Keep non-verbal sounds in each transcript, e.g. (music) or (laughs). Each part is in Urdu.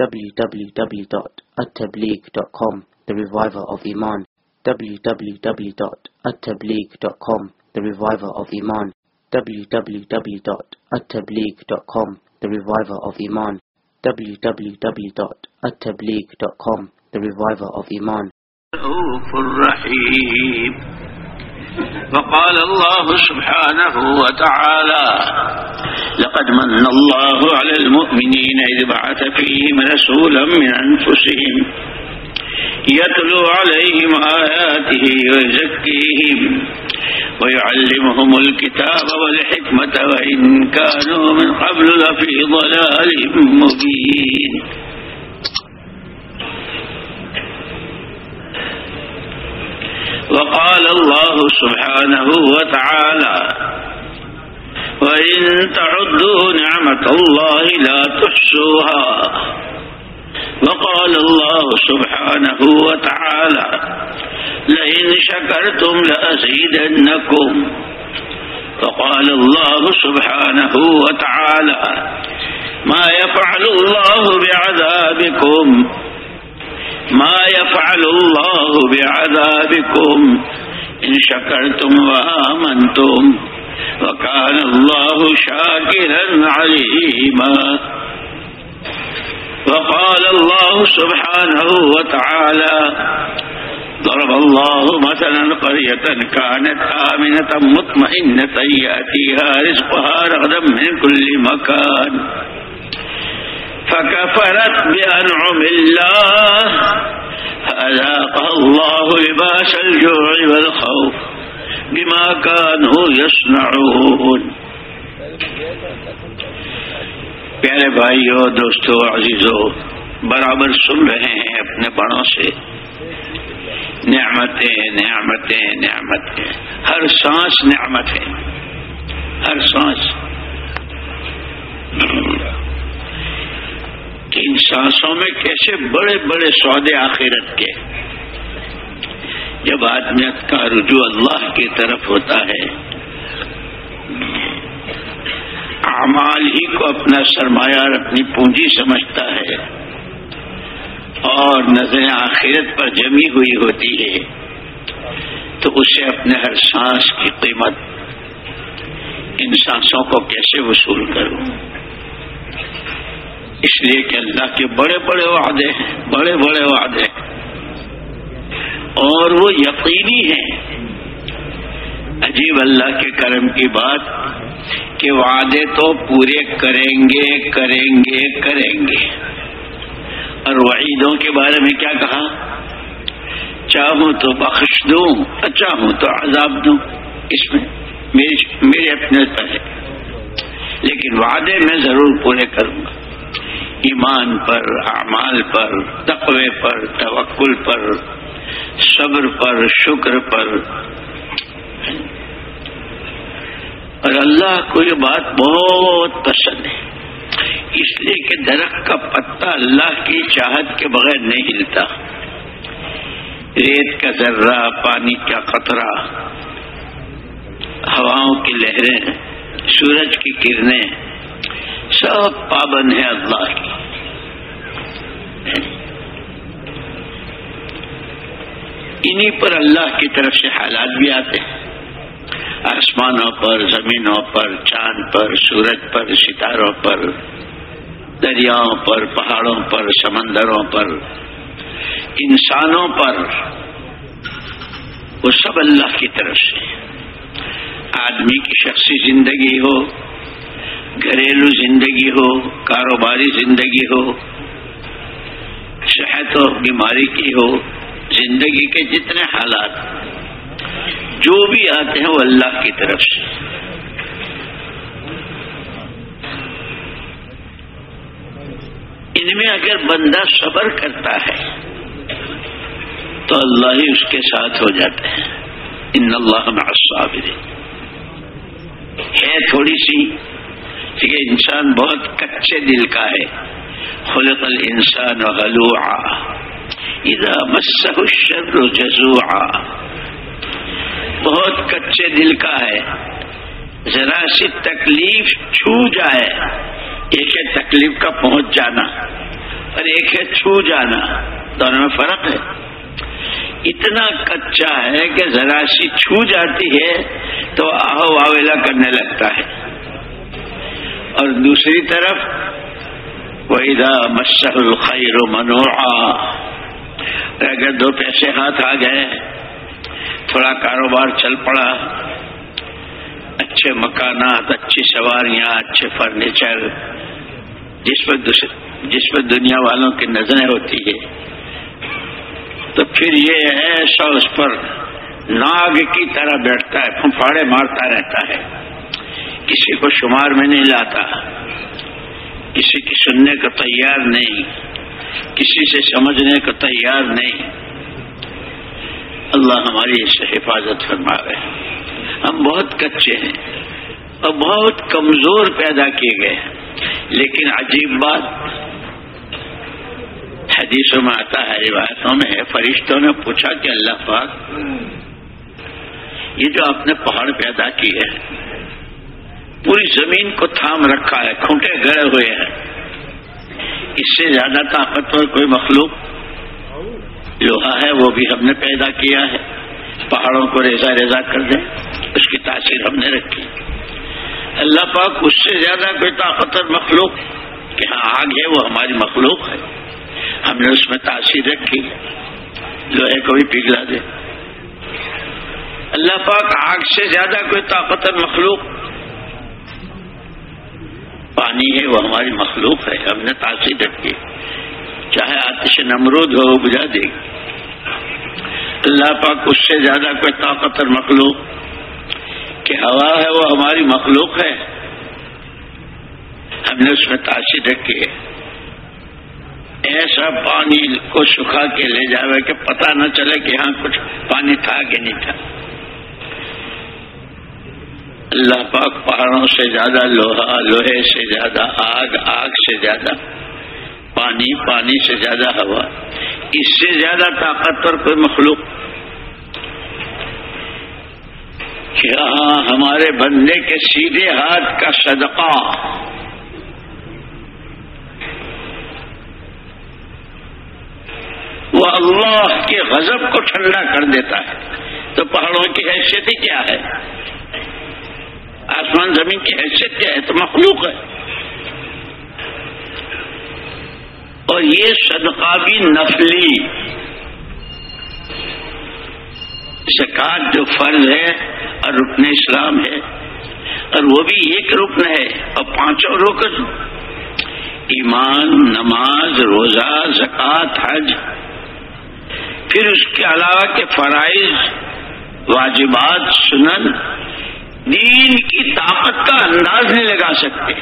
www.attableek.com The Reviver of Iman www.attableek.com The Reviver of Iman www.attableek.com The Reviver of Iman www.attableek.com The Reviver of Iman رؤوف رحيم وقال الله سبحانه وتعالى لقد من الله على المؤمنين إذ بعث فيهم رسولا من أنفسهم يتلو عليهم آياته ويزكيهم ويعلمهم الكتاب والحكمة وإن كانوا من قبل لفي ضلال مبين. وقال الله سبحانه وتعالى وإن تعدوا نعمة الله لا تحسوها وقال الله سبحانه وتعالى لئن شكرتم لأزيدنكم. وقال الله سبحانه وتعالى ما يفعل الله بعذابكم ما يفعل الله بعذابكم. إن شكرتم وآمنتم. وكان الله شاكرا عليما. وقال الله سبحانه وتعالى ضرب الله مثلا قرية كانت آمنة مطمئنة يأتيها رزقها رغدا من كل مكان. فكفرت بأنعم الله فأذاقها الله لباس الجوع والخوف. بما كانوا يصنعون۔ پیارے بھائیو، دوستو، عزیزو، برابر سن رہے ہیں اپنے بڑوں سے۔ نعمتیں نعمتیں نعمتیں۔ ہر سانس نعمت ہے۔ ہر سانس۔ ان سانسوں میں کیسے بڑے بڑے سودے آخرت کے۔ جب آدمی کا رجوع اللہ کی طرف ہوتا ہے، اعمال ہی کو اپنا سرمایہ اور اپنی پونجی سمجھتا ہے اور نظریں آخرت پر جمی ہوئی ہوتی ہے، تو اسے اپنے ہر سانس کی قیمت ان سانسوں کو کیسے وصول کروں؟ اس لیے کہ اللہ کے بڑے بڑے وعدے ہیں، بڑے بڑے وعدے ہیں۔ اور وہ یقینی ہیں۔ عجیب اللہ کے کرم کی بات کہ وعدے تو پورے کریں گے کریں گے کریں گے۔ اور وعیدوں کے بارے میں کیا کہا؟ چاہوں تو بخش دوں چاہوں تو عذاب دوں۔ اس میں میرے اپنے پر ہے لیکن وعدے میں ضرور پورے کروں گا۔ ایمان پر، اعمال پر، تقوی پر، توکل پر صبر پر، شکر پر۔ اور اللہ کو یہ بات بہت پسند ہے۔ اس لیے کہ درخت کا پتا اللہ کی چاہت کے بغیر نہیں ہلتا ریت کا ذرہ، پانی کا قطرہ، ہواؤں کی لہریں، سورج کی کرنیں، سب پابند ہے اللہ کی۔ انہی پر اللہ کی طرف سے حالات بھی آتے ہیں۔ آسمانوں پر، زمینوں پر، چاند پر، سورج پر، ستاروں پر، دریاؤں پر، پہاڑوں پر، سمندروں پر، انسانوں پر، وہ سب اللہ کی طرف سے آدمی کی شخصی زندگی ہو، گھریلو زندگی ہو، کاروباری زندگی ہو، صحت و بیماری کی ہو زندگی کے جتنے حالات جو بھی آتے ہیں وہ اللہ کی طرف سے۔ ان میں اگر بندہ صبر کرتا ہے تو اللہ ہی اس کے ساتھ ہو جاتے ہیں۔ ان اللہ الصابر ہے تھوڑی سی کہ انسان بہت کچے دل کا ہے۔ خلق الانسان غلوعا۔ اذا مسه الشر جزوعا۔ بہت کچے دل کا ہے۔ ذرا سی تکلیف چھو جائے۔ ایک تکلیف کا پہنچ جانا اور ایک ہے چھو جانا۔ دونوں میں فرق ہے۔ اتنا کچا ہے کہ ذرا سی چھو جاتی ہے تو آہو واویلا کرنے لگتا ہے۔ اور دوسری طرف وحیدہ مشر الخیر منوعا۔ اگر دو پیسے ہاتھ آ گئے، تھوڑا کاروبار چل پڑا، اچھے مکانات، اچھی سواریاں، اچھے فرنیچر، جس پر جس پر دنیا والوں کی نظریں ہوتی ہے تو پھر یہ ایسا اس پر ناگ کی طرح بیٹھتا ہے پھنفاڑے مارتا رہتا ہے۔ کسی کو شمار میں نہیں لاتا، کسی کی سننے کو تیار نہیں۔ کسی سے سمجھنے کو تیار نہیں۔ اللہ ہماری اس سے حفاظت فرما رہے ہم بہت کچے ہیں اور بہت کمزور پیدا کیے گئے ہیں۔ لیکن عجیب بات، حدیثوں میں آتا ہے، روایتوں میں ہے، فرشتوں نے پوچھا کہ اللہ پاک، یہ جو آپ نے پہاڑ پیدا کی ہے پوری زمین کو تھام رکھا ہے کھوٹے گڑے ہوئے ہیں۔ اس سے زیادہ طاقتور کوئی مخلوق لوہا ہے، وہ بھی ہم نے پیدا کیا ہے۔ پہاڑوں کو ریزا ریزا کر دیں، اس کی تاثیر ہم نے رکھی۔ اللہ پاک اس سے زیادہ کوئی طاقتور مخلوق کہ ہاں آگ ہے، وہ ہماری مخلوق ہے۔ ہم نے اس میں تاثیر رکھی۔ لوہے کو بھی پگھلا دے اللہ پاک آگ سے زیادہ کوئی طاقتور مخلوق پانی ہے، وہ ہماری مخلوق ہے، ہم نے تاثیر رکھی چاہے آتش نمرود ہو، وہ دے۔ گی اللہ پاک اس سے زیادہ کوئی طاقتر مخلوق۔ کہ ہوا ہے، وہ ہماری مخلوق ہے۔ ہم نے اس میں تاثیر رکھی ہے ایسا پانی کو سکھا کے لے جاوے کہ پتہ نہ چلے کہ یہاں کچھ پانی تھا کہ نہیں تھا۔ اللہ پاک پہاڑوں سے زیادہ، لوہا، لوہے سے زیادہ، آگ آگ سے زیادہ، پانی پانی سے زیادہ، ہوا۔ اس سے زیادہ طاقتور کوئی مخلوق۔ کیا ہمارے بندے کے سیدھے ہاتھ کا صدقہ وہ اللہ کے غضب کو ٹھنڈا کر دیتا ہے؟ تو پہاڑوں کی حیثیت ہی کیا ہے؟ آسمان زمین کی حیثیت کیا ہے تو مخلوق ہے۔ اور یہ صدقہ بھی نفلی۔ زکات جو فرض ہے اور رکن اسلام ہے۔ اور وہ بھی ایک رکن ہے اور پانچوں رکن۔ ایمان، نماز، روزہ، زکوٰۃ، حج۔ پھر اس کے علاوہ کے فرائض، واجبات، سنن۔ دین کی طاقت کا انداز نہیں لگا سکتے۔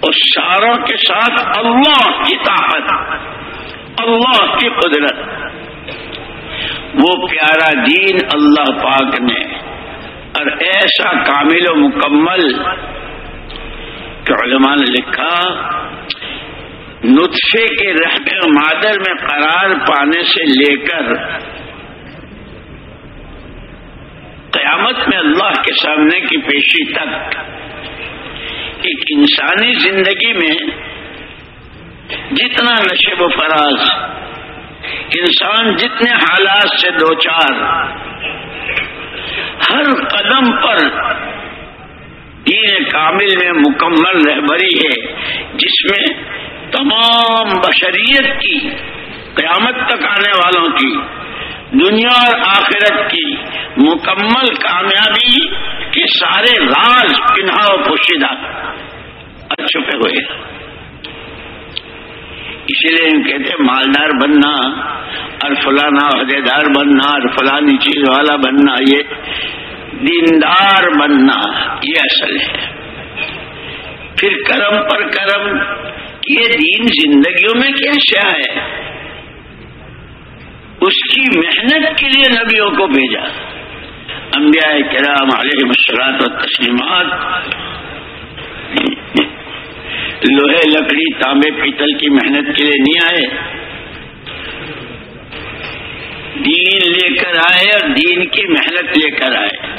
اور ساروں کے ساتھ اللہ کی طاقت، اللہ کی قدرت۔ وہ پیارا دین اللہ پاک نے اور ایسا کامل و مکمل کہ علماء نے لکھا، نطفے کے رحم مادر میں قرار پانے سے لے کر قیامت میں اللہ کے سامنے کی پیشی تک ایک انسانی زندگی میں جتنا نشب و فراز، انسان جتنے حالات سے دو چار ہر قدم پر دین کامل میں مکمل رہبری ہے، جس میں تمام بشریت کی، قیامت تک آنے والوں کی دنیا اور آخرت کی مکمل کامیابی کے سارے راز پنہا و پوشیدہ چھپے ہوئے۔ اسی لیے ہم کہتے ہیں مالدار بننا اور فلانا عہدے دار بننا اور فلانی چیز والا بننا، یہ دیندار بننا، یہ اصل ہے۔ پھر کرم پر کرم، یہ دین زندگیوں میں کیا ہے؟ اس کی محنت کے لیے نبیوں کو بھیجا۔ انبیاء کرام علیہ مسرات و تسلیمات لوہے لکڑی تانبے پیتل کی محنت کے لیے نہیں آئے۔ دین لے کر آئے اور دین کی محنت لے کر آئے۔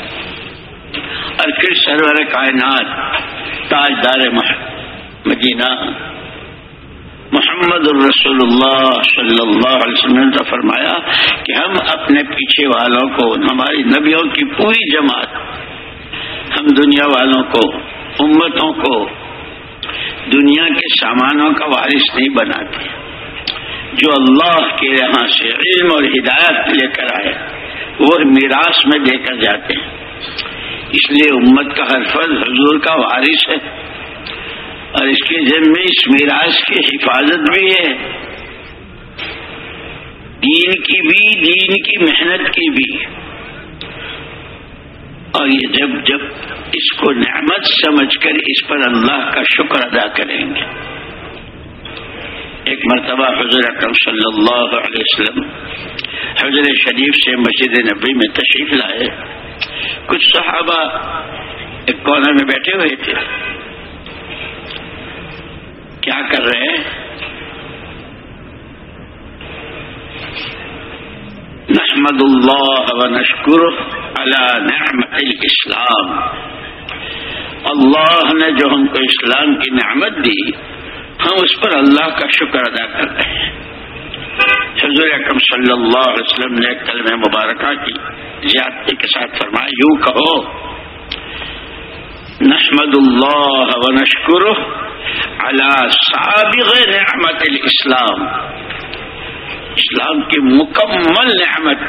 اور پھر سرور کائنات، تاجدار مدینہ محمد الرسول اللہ صلی اللہ علیہ وسلم نے فرمایا کہ ہم اپنے پیچھے والوں کو، ہماری نبیوں کی پوری جماعت، ہم دنیا والوں کو، امتوں کو، دنیا کے سامانوں کا وارث نہیں بناتے، جو اللہ کے یہاں سے علم اور ہدایت لے کر آئے، وہ میراث میں دے کر جاتے ہیں۔ اس لیے امت کا ہر فرض حضور کا وارث ہے۔ اور اس کے ذمے میں اس میراث کی حفاظت بھی ہے۔ دین کی بھی، دین کی محنت کی بھی۔ اور یہ جب جب اس کو نعمت سمجھ کر اس پر اللہ کا شکر ادا کریں گے۔ ایک مرتبہ حضرت اکرم صلی اللہ علیہ وسلم حضرت شریف سے مسجد نبی میں تشریف لائے۔ کچھ صحابہ ایک کونے میں بیٹھے ہوئے تھے۔ کیا کر رہے ہیں؟ نحمد اللہ و نشکر على نعمت الاسلام۔ اللہ نے جو ہم کو اسلام کی نعمت دی، ہم اس پر اللہ کا شکر ادا کر رہے ہیں۔ حضور اکرم صلی اللہ علیہ وسلم نے کلم مبارکہ کی، زیادتی کے ساتھ فرمایا، یوں کہو، نحمد اللہ و نشکر على سابغ نعمت الاسلام. اسلام کی مکمل نعمت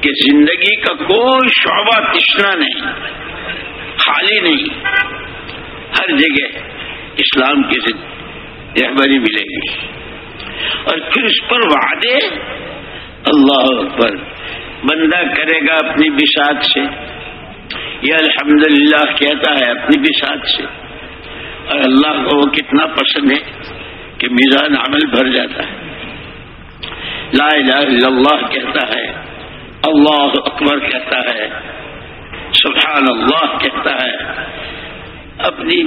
کہ زندگی کا کوئی شعبہ تشنا نہیں، خالی نہیں، ہر جگہ اسلام کی رہبری ملے گی۔ اور پھر اس پر وعدے اللہ اکبر، بندہ کرے گا اپنی بساط سے۔ یہ الحمدللہ کہتا ہے اپنی بساط سے۔ اور اللہ کو وہ کتنا پسند ہے کہ میزان عمل بھر جاتا ہے۔ لا الہ الا اللہ کہتا ہے، اللہ اکبر کہتا ہے، سبحان اللہ کہتا ہے۔ اپنی،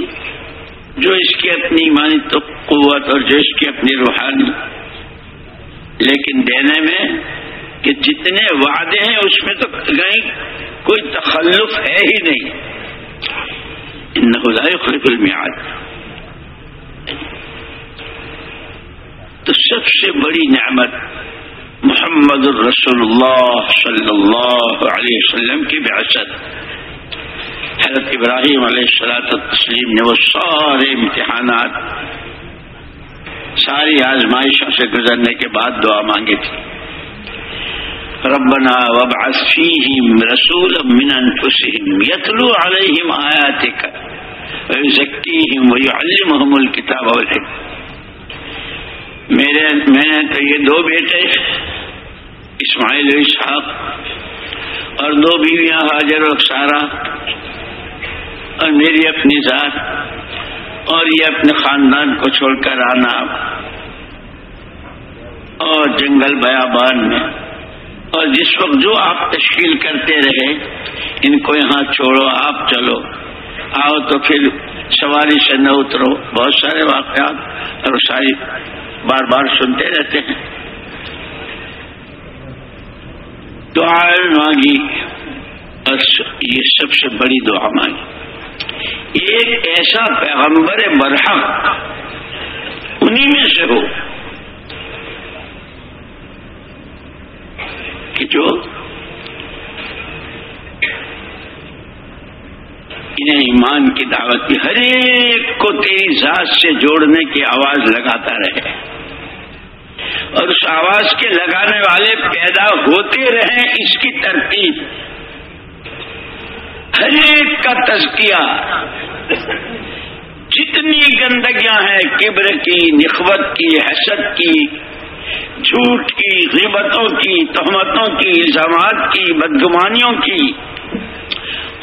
جو اس کی اپنی ایمانی تو قوت اور جو اس کی اپنی روحانی، لیکن دینے میں کہ جتنے وعدے ہیں اس میں تو کہیں کوئی تخلف ہے ہی نہیں۔ ان خلف المیاد تو سب سے بڑی نعمت محمد الرسول اللہ صلی اللہ علیہ وسلم کی بعثت۔ حضرت ابراہیم علیہ السلاۃ تسلیم نے وہ سارے امتحانات، ساری آزمائشوں سے گزرنے کے بعد دعا مانگی تھی۔ ربنا وابعث فيهم رسولا من انفسهم يتلو عليهم آياتك ويعلمهم الكتاب والحكمة۔ میرے میں نے تو یہ دو بیٹے، اسماعیل اسحاق، اور دو بیویاں حاضر و سارا۔ اور میری اپنی ذات اور یہ اپنے خاندان کو چھوڑ کر آنا۔ اور جنگل بیابان میں۔ اور جس وقت جو آپ تشکیل کرتے رہے، ان کو یہاں چھوڑو، آپ چلو۔ آؤ تو پھر سواری سے نہ اترو۔ بہت سارے واقعات اور ساری بار بار سنتے رہتے ہیں۔ دعائیں مانگی۔ اور یہ سب سے بڑی دعا مانگی۔ ایک ایسا پیغمبر برحق انہی میں سے ہو کہ جو انہیں ایمان کی دعوت کی ہر ایک کو تیری ذات سے جوڑنے کی آواز لگاتا رہے۔ اور اس آواز کے لگانے والے پیدا ہوتے رہیں اس کی ترتیب۔ ہر ایک کا تزکیہ۔ جتنی گندگیاں ہیں، کبر کی، نخوت کی، حسد کی، جھوٹ کی، غیبتوں کی، تہمتوں کی، الزامات کی، بدگمانیوں کی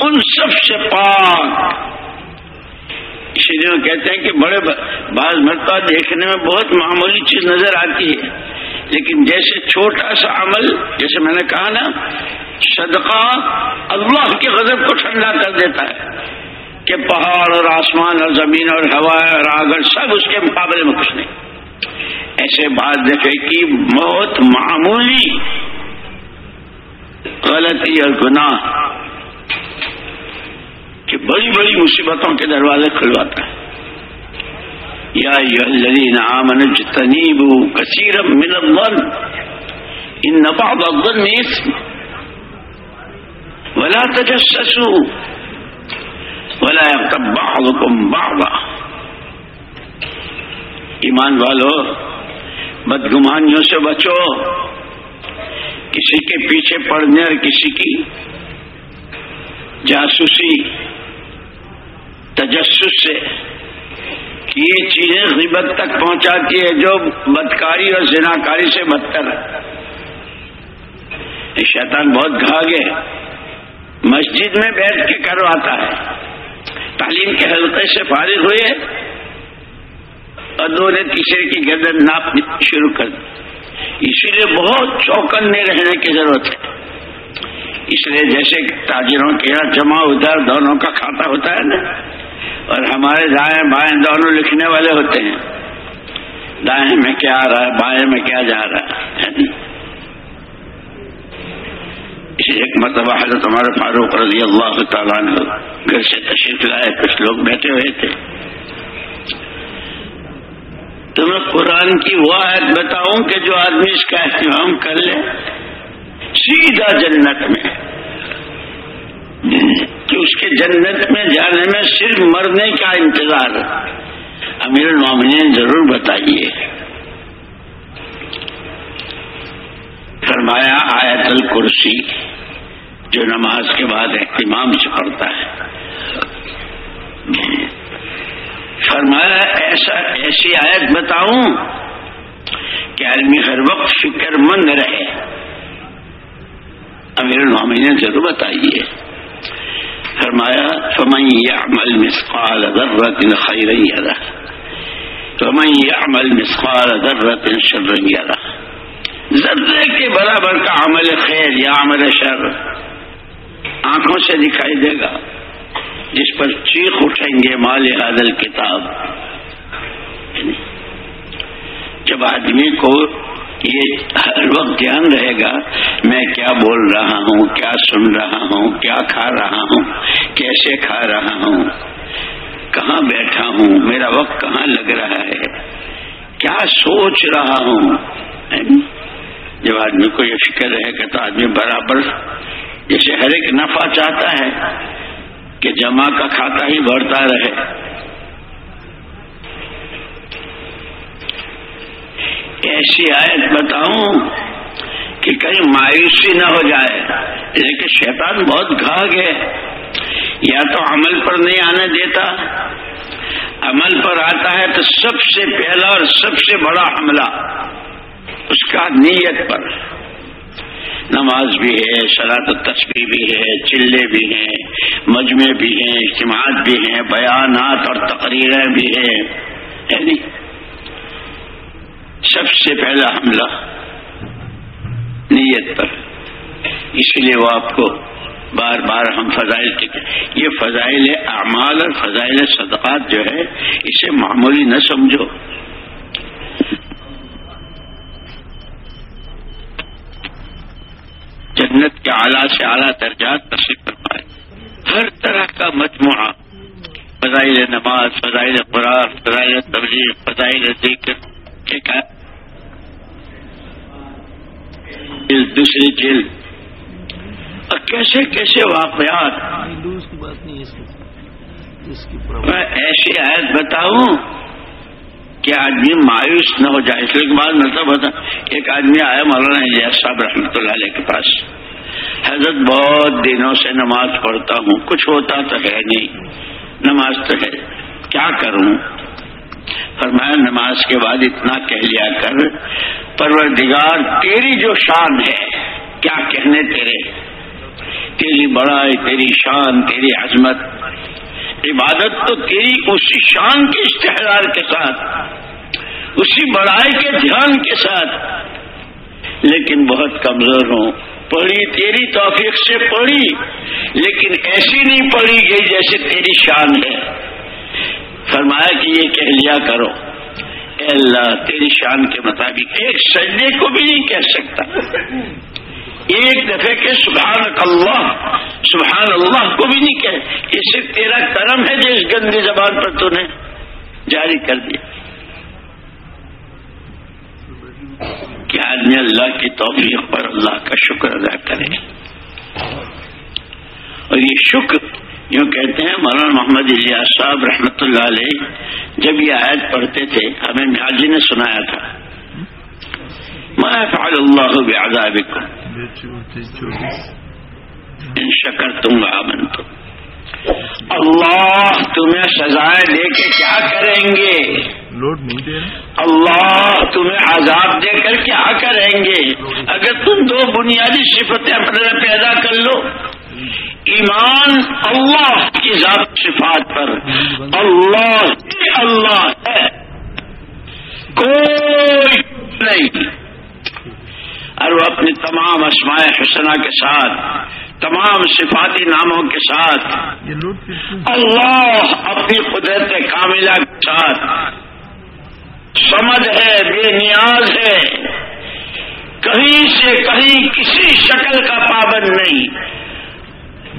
ان سب سے پاک۔ اسی لیے کہتے ہیں کہ بڑے بعض مرتبہ دیکھنے میں بہت معمولی چیز نظر آتی ہے۔ لیکن جیسے چھوٹا سا عمل، جیسے میں نے کہا نا، صدقہ اللہ کے غضب کو ٹھنڈا کر دیتا ہے۔ کہ پہاڑ اور آسمان اور زمین اور ہوا اور آگر سب اس کے مقابلے میں کچھ نہیں۔ ایسے بعض دفعے کی بہت معمولی غلطی اور گناہ۔ کہ بڑی بڑی مصیبتوں کے دروازے کھلواتا ہے۔ یا الذین آمنوا اجتنیبوا کثیرا من الظن ان بعض الظن اسم ولا تجسسوا ولا يغتب بعضكم بعضا۔ ایمان والو، بدگمانیوں سے بچو۔ کسی کے پیچھے پڑنے اور کسی کی جاسوسی۔ تجسس سے یہ چیزیں غیبت تک پہنچاتی ہے جو بدکاری اور زناکاری سے بدتر ہے شیطان بہت گھاگ ہے مسجد میں بیٹھ کے کرواتا ہے۔ تعلیم کے حلقے سے فارغ ہوئے اور دو نے تیسرے کی گردن ناپ شروع کر دی۔ اسی لیے بہت چوکنے رہنے کی ضرورت ہے۔ اس لیے جیسے تاجروں کے یہاں جمع ادھر دونوں کا کھاتا ہوتا ہے نا۔ اور ہمارے دائیں بائیں دونوں لکھنے والے ہوتے ہیں۔ دائیں میں کیا آ رہا ہے، بائیں میں کیا جا رہا ہے؟ ایک مرتبہ حضرت ہمارے فاروق رضی اللہ تعالیٰ نے گھر سے تشریف لائے، کچھ لوگ بیٹھے ہوئے تھے۔ تو میں قرآن کی وہ آیت بتاؤں کہ جو آدمی اس کا اہتمام کر لے، سیدھا جنت میں۔ کہ اس کے جنت میں جانے میں صرف مرنے کا انتظار امیر المومنین ضرور بتائیے۔ فرمایا، آیت الکرسی جو نماز کے بعد اہتمام سے پڑتا ہے۔ فرمایا، ایسا، ایسی آیت بتاؤں کہ آدمی ہر وقت فکر مند رہے۔ امیر المومنین ضرور بتائیے۔ فرمایا، فمن يعمل مثقال ذرة خيرا يره. فمن يعمل مثقال ذرة شرا يره. ذرے کے برابر کا عمل خیر یا عمل شر آنکھوں سے دکھائی دے گا، جس پر چیخ اٹھیں گے مال حاضل کتاب. یعنی جب آدمی کو یہ ہر وقت دھیان رہے گا میں کیا بول رہا ہوں، کیا سن رہا ہوں، کیا کھا رہا ہوں، کیسے کھا رہا ہوں، کہاں بیٹھا ہوں، میرا وقت کہاں لگ رہا ہے، کیا سوچ رہا ہوں؟ جب آدمی کو یہ فکر رہے گا تو آدمی برابر جیسے ہر ایک نفع چاہتا ہے کہ جمع کا کھاتا ہی بڑھتا رہے۔ ایسی آیت بتاؤں کہ کہیں مایوسی نہ ہو جائے۔ لیکن شیطان بہت گھاگ ہے۔ یا تو عمل پر نہیں آنے دیتا، عمل پر آتا ہے تو سب سے پہلا اور سب سے بڑا حملہ اس کا نیت پر۔ نماز بھی ہے شرات تصویر بھی ہے، چلے بھی ہیں مجمے بھی ہیں، اجتماعات بھی ہیں، بیانات اور تقریریں بھی ہیں۔ یعنی سب سے پہلا حملہ نیت پر۔ اسی لیے وہ آپ کو بار بار ہم فضائل کے یہ فضائل اعمال اور فضائل صدقات جو ہے، اسے معمولی نہ سمجھو۔ جنت کے اعلیٰ سے اعلیٰ درجات تصریف کر پائے ہر طرح کا مجموعہ۔ فضائل نماز، فضائل خوراک فضائل تبلیغ، فضائل ذکر دوسری جیل اور کیسے کیسے واقعات؟ میں ایسی آیت بتاؤں کہ آدمی مایوس نہ ہو جائے۔ اس لیے بعد مطلب ہوتا ایک آدمی آیا مولانا الیاس صاحب رحمۃ اللہ علیہ کے پاس۔ حضرت بہت دنوں سے نماز پڑھتا ہوں، کچھ ہوتا تو ہے نہیں، نماز تو ہے۔ کیا کروں؟ فرمایا نماز کے بعد اتنا کہہ لیا کر، پروردگار تیری جو شان ہے، کیا کہنے تیرے؟ تیری بڑائی، تیری شان، تیری عظمت۔ عبادت تو تیری اسی شان کے اشتہار کے ساتھ، اسی بڑائی کے دھیان کے ساتھ۔ لیکن بہت کمزور ہوں۔ پڑھی، تیری توفیق سے پڑھی، لیکن ایسی نہیں پڑھی گئی جیسے تیری شان ہے۔ فرمایا کہ یہ کہہ لیا کرو۔ اے اللہ، تیری شان کے مطابق ایک سجدے کو بھی نہیں کہہ سکتا۔ ایک دفعہ کے سبحان اللہ سبحان اللہ کو بھی نہیں کہ یہ صرف تیرا کرم ہے جو اس گندی زبان پر تو نے جاری کر دیا۔ کہ آدمی اللہ کی توفیق پر اللہ کا شکر ادا کرے۔ اور یہ شکر یوں کہتے ہیں، مولانا محمد الیاس صاحب رحمۃ اللہ علیہ جب یہ آیت پڑھتے تھے، ہمیں میاجی نے سنایا تھا۔ میں فعل اللہ بعذابکم ان شکر تم آمن تم اللہ تمہیں سزائے دے کے کیا کریں گے؟ لوڈ نہیں دے اللہ تمہیں عذاب دے کر کیا کریں گے؟ اگر تم دو بنیادی صفتیں اپنے پیدا کر لو ایمان اللہ کی ذات صفات پر. اللہ ہی اللہ ہے. کوئی نہیں. اور وہ اپنی تمام اسماء حسنہ کے ساتھ، تمام صفاتی ناموں کے ساتھ، اللہ اپنی قدرت کاملہ کے ساتھ۔ سمجھ ہے، بے نیاز ہے۔ کہیں سے کہیں کسی شکل کا پابند نہیں۔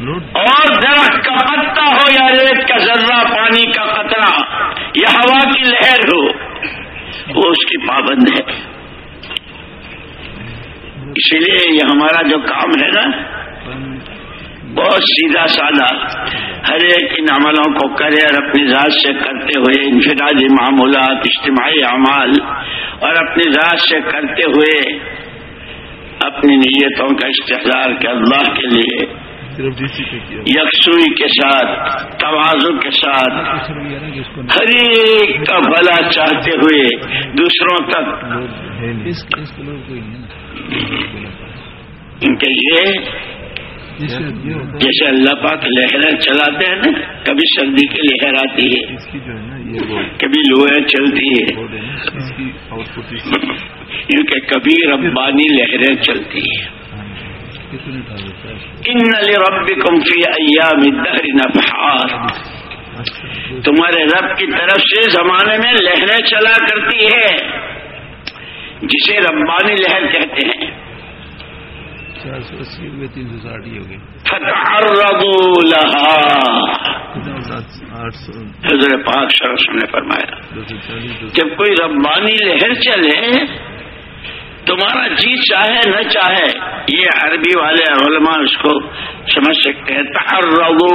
اور درخت کا پتا ہو یا ریت کا ذرہ پانی کا قطرہ، یا ہوا کی لہر ہو، وہ اس کی پابند ہے۔ اسی لیے یہ ہمارا جو کام ہے نا، بہت سیدھا سادہ، ہر ایک ان عملوں کو کرے اور اپنی ذات سے کرتے ہوئے انفرادی معمولات، اجتماعی اعمال، اور اپنی ذات سے کرتے ہوئے اپنی نیتوں کا استحصال کے اللہ کے لیے۔ کیا۔ یکسوئی کے ساتھ توازو کے ساتھ۔ ہر ایک کا بھلا چاہتے ہوئے دوسروں تک۔ نہیں کیونکہ یہ جیسے اللہ پاک لہریں چلاتے ہیں نا کبھی سردی کی لہر آتی ہے کبھی لوہے چلتی ہے۔ (laughs) کیونکہ کبھی ربانی لہریں چلتی ہیں۔ ان لربکم فی ایام الدہر نفحات تمہارے رب کی طرف سے زمانے میں لہریں چلا کرتی ہے جسے ربانی لہر کہتے ہیں۔ چار سو اسی ہو گئے تین سو ساٹھ ہی ہو گئے۔ حضرت پاک سرس نے فرمایا جب کوئی ربانی لہر چلے تمہارا جی چاہے نہ چاہے، یہ عربی والے علماء اس کو سمجھ سکتے ہیں تعرضو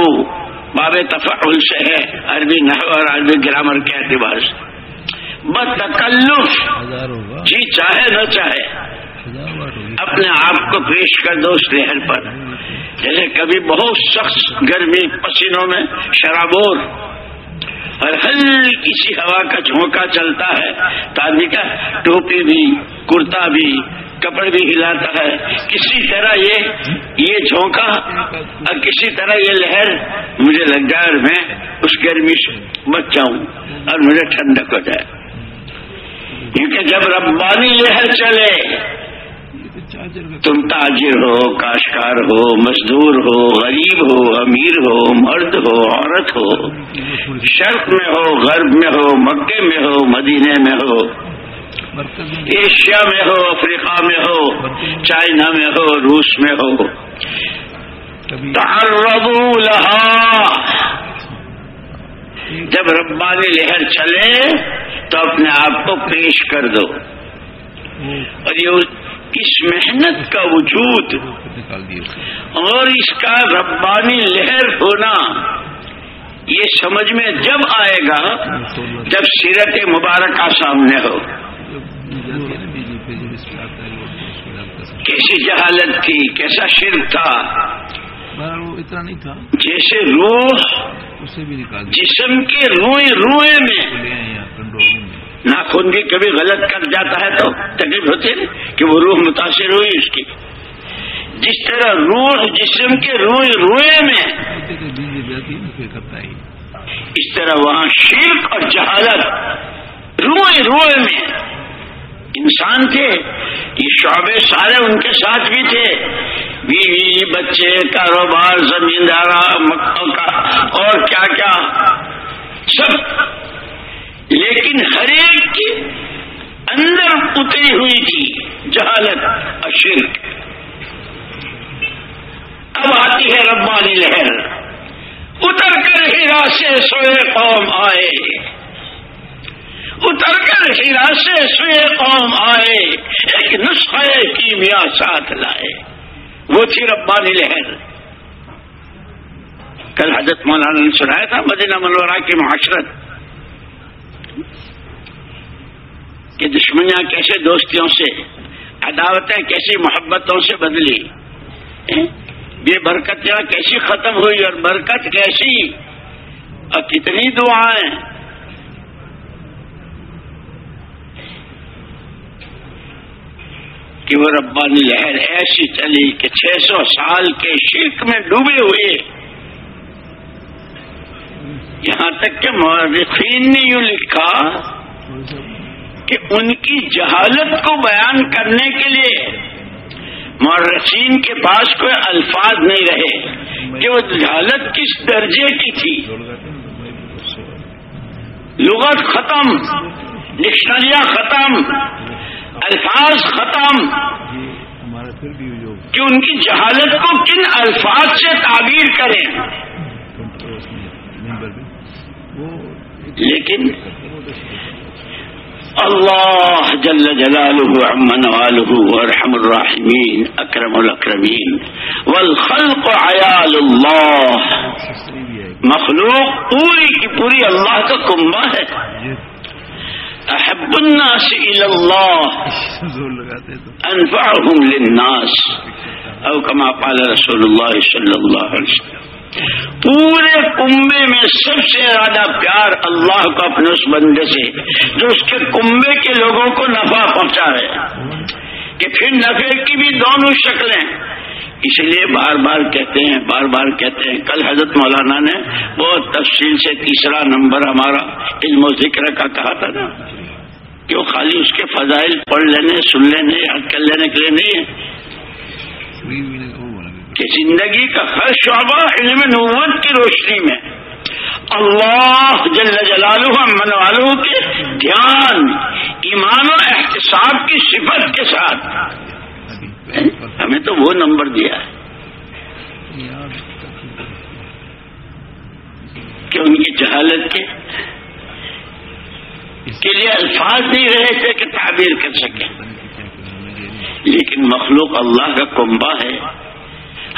باب تفعل سے ہے، عربی نحو اور عربی گرامر کے اعتبار سے۔ بتکلف ہزار ہوگا جی چاہے نہ چاہے، اپنے آپ کو پیش کر دو اس لہر پر۔ جیسے کبھی بہت سخت گرمی پسینوں میں، شرابور اور ہلکی سی ہوا کا جھونکا چلتا ہے۔ تو آدمی کا ٹوپی بھی، کرتا بھی، کپڑے بھی ہلاتا ہے۔ کسی طرح یہ یہ جھونکا اور کسی طرح یہ لہر مجھے لگ جائے اور میں اس گرمی سے بچ جاؤں اور مجھے ٹھنڈک ہو جائے۔ کیونکہ جب ربانی لہر چلے یہ تو چارجر کا تم تاجر ہو کاشکار ہو مزدور ہو غریب ہو امیر ہو مرد ہو عورت ہو۔ شرق میں ہو غرب میں ہو مکے میں ہو مدینے میں ہو۔ ایشیا میں ہو افریقہ میں ہو چائنا میں ہو روس میں ہو۔ لها جب ربانی لہر چلے تو اپنے آپ کو پیش کر دو۔ اور یہ اس محنت کا وجود اور اس کا ربانی لہر ہونا، یہ سمجھ میں جب آئے گا، جب سیرت مبارکہ سامنے ہو۔ کیسی جہالت تھی، کیسا شرک تھا۔ اتنا نہیں تھا جیسے روح اسے بھی نکال جسم کے روئے روئے میں لے ناخن بھی کبھی غلط کر جاتا ہے تو تکلیف ہوتی ہے نا کہ وہ روح متاثر ہوئی اس کی۔ جس طرح روح جسم کے روئے روئے میں اس طرح وہاں شرک اور جہالت روئے روئے میں انسان تھے۔ یہ شعبے سارے ان کے ساتھ بھی تھے۔ بیوی، بچے، کاروبار زمیندارا مکوں کا اور کیا کیا۔ سب لیکن ہر ایک کے اندر اتری ہوئی تھی جہالت اور شرک۔ اب آتی ہے ربانی لہر۔ اتر کر ہی سے سوئے قوم آئے۔ اتر کر ہیرا سے سوئے قوم آئے۔ ایک نسخے کیمیا ساتھ لائے۔ وہ تھی ربانی لہر۔ کل حضرت مولانا نے سنایا تھا مدینہ منورہ کی معاشرت۔ کہ دشمنیاں کیسے دوستیوں سے، عداوتیں کیسی محبتوں سے بدلی۔ یہ برکت یہاں کیسی ختم ہوئی اور برکت کیسی۔ اور کتنی دعائیں۔ کہ وہ ربانی لہر ایسی چلی کہ چھ سو سال کے شرک میں ڈوبے ہوئے۔ یہاں تک کہ مورخین نے یوں لکھا کہ ان کی جہالت کو بیان کرنے کے لیے مورخین کے پاس کوئی الفاظ نہیں رہے کہ وہ جہالت کس درجے کی تھی۔ لغت ختم، ڈکشنریاں ختم، الفاظ ختم۔ کہ ان کی جہالت کو کن الفاظ سے تعبیر کریں؟ لیکن اللہ جل جلالہ عمن والہ ورحم الراحمین اکرم الاکرمین۔ والخلق عیال اللہ۔ مخلوق پوری کی پوری اللہ کا کنبہ ہے۔ احب الناس الى اللہ۔ انفعهم للناس۔ او کما قال رسول اللہ صلی اللہ علیہ وسلم۔ پورے کنبے میں سب سے زیادہ پیار اللہ کو اپنے اس بندے سے، جو اس کے کنبے کے لوگوں کو نفع پہنچا رہے کہ پھر نفے کی بھی دونوں شکلیں۔ اس لیے بار بار کہتے ہیں، بار بار کہتے ہیں۔ کل حضرت مولانا نے بہت تفصیل سے تیسرا نمبر ہمارا علم و ذکر کا کہا تھا نا، کہ وہ خالی اس کے فضائل پڑھ لینے، سن لینے، یاد کر لینے کے لیے نہیں ہے۔ کہ زندگی کا ہر شعبہ علم نوت کی روشنی میں اللہ جل جلالہ من والوں کے دھیان، ایمان و احتساب کی صفت کے ساتھ۔ ہمیں تو وہ نمبر دیا ہے کہ ان کی جہالت کے کے لیے الفاظ نہیں رہے تھے کہ تعبیر کر سکیں۔ لیکن مخلوق اللہ کا کنبا ہے۔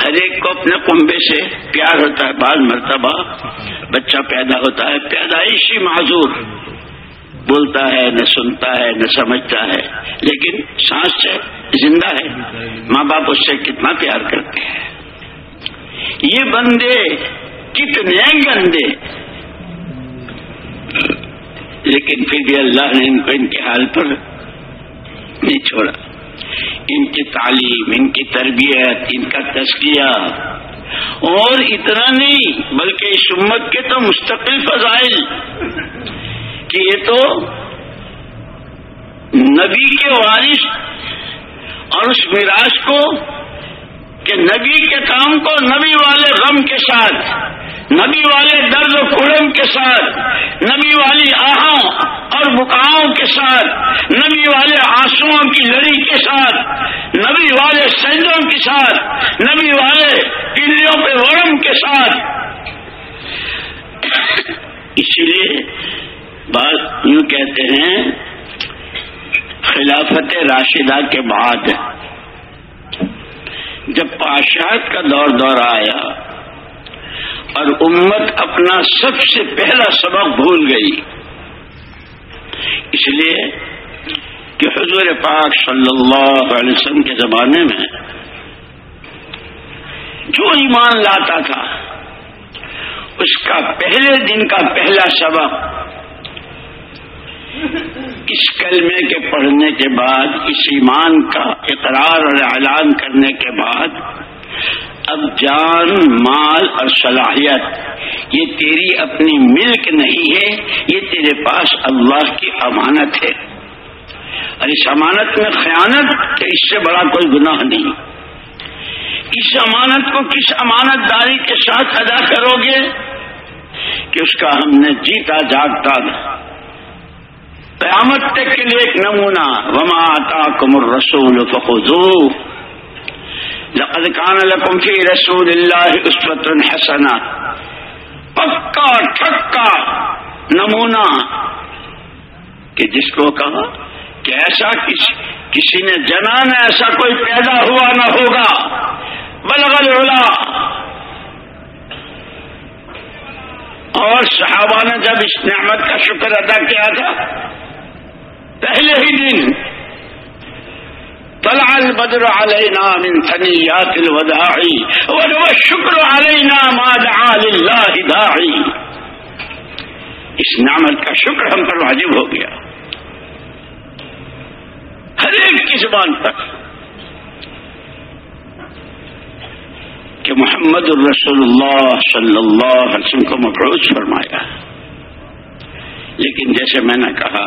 ہر ایک کو اپنے کنبے سے پیار ہوتا ہے، بعض مرتبہ بچہ پیدا ہوتا ہے، پیدائشی معذور بولتا ہے، نہ سنتا ہے، نہ سمجھتا ہے، لیکن سانس سے زندہ ہے۔ ماں باپ اس سے کتنا پیار کرتے ہیں۔ یہ بندے کتنے گندے۔ لیکن پھر بھی اللہ نے ان کو ان کے حال پر نہیں چھوڑا۔ ان کی تعلیم، ان کی تربیت، ان کا تذکیہ اور اتنا نہیں، بلکہ اس امت کے تو مستقل فضائل۔ کہ یہ تو نبی کے وارث اور اس میراث کو کہ نبی کے کام کو نبی والے غم کے ساتھ، نبی والے درد و کڑم کے ساتھ، نبی والی آہوں اور بکاؤں کے ساتھ، نبی والے آنسو کی لڑی کے ساتھ، نبی والے سجدوں کے ساتھ، نبی والے پلیوں پہ ورم کے ساتھ۔ اسی لیے بات یوں کہتے ہیں، خلافت راشدہ کے بعد۔ جب پاشاہت کا دور دور آیا اور امت اپنا سب سے پہلا سبق بھول گئی، اس لیے کہ حضور پاک صلی اللہ علیہ وسلم کے زمانے میں جو ایمان لاتا تھا، اس کا پہلے دن کا پہلا سبق اس کلمے کے پڑھنے کے بعد، اس ایمان کا اقرار اور اعلان کرنے کے بعد، اب جان، مال اور صلاحیت، یہ تیری اپنی ملک نہیں ہے، یہ تیرے پاس اللہ کی امانت ہے۔ اور اس امانت میں خیانت کہ اس سے بڑا کوئی گناہ نہیں۔ اس امانت کو کس امانت داری کے ساتھ ادا کرو گے؟ کہ اس کا ہم نے جیتا، جاگتا قیامت تک کے لیے ایک نمونہ، وما آتا کمر رسول لقد کان لکم فی رسول اللہ اسوت حسنا پکا، ٹھکا نمونہ۔ کہ جس کو کہا کہ ایسا کسی کسی نے جنا نہ ایسا کوئی پیدا ہوا نہ ہوگا۔ بلغل اولا اور صحابہ نے جب اس نعمت کا شکر ادا کیا تھا پہلے ہی دن طلع البدر علينا من ثنيات الوداع ولو الشكر علينا ما دعا لله داعي. اس نعمت کا شکر ہم پر واجب ہو گیا ہر ایک کی زبان پر کہ محمد الرسول اللہ صلی اللہ علیہ وسلم کو مفروض فرمایا لیکن جیسے میں نے کہا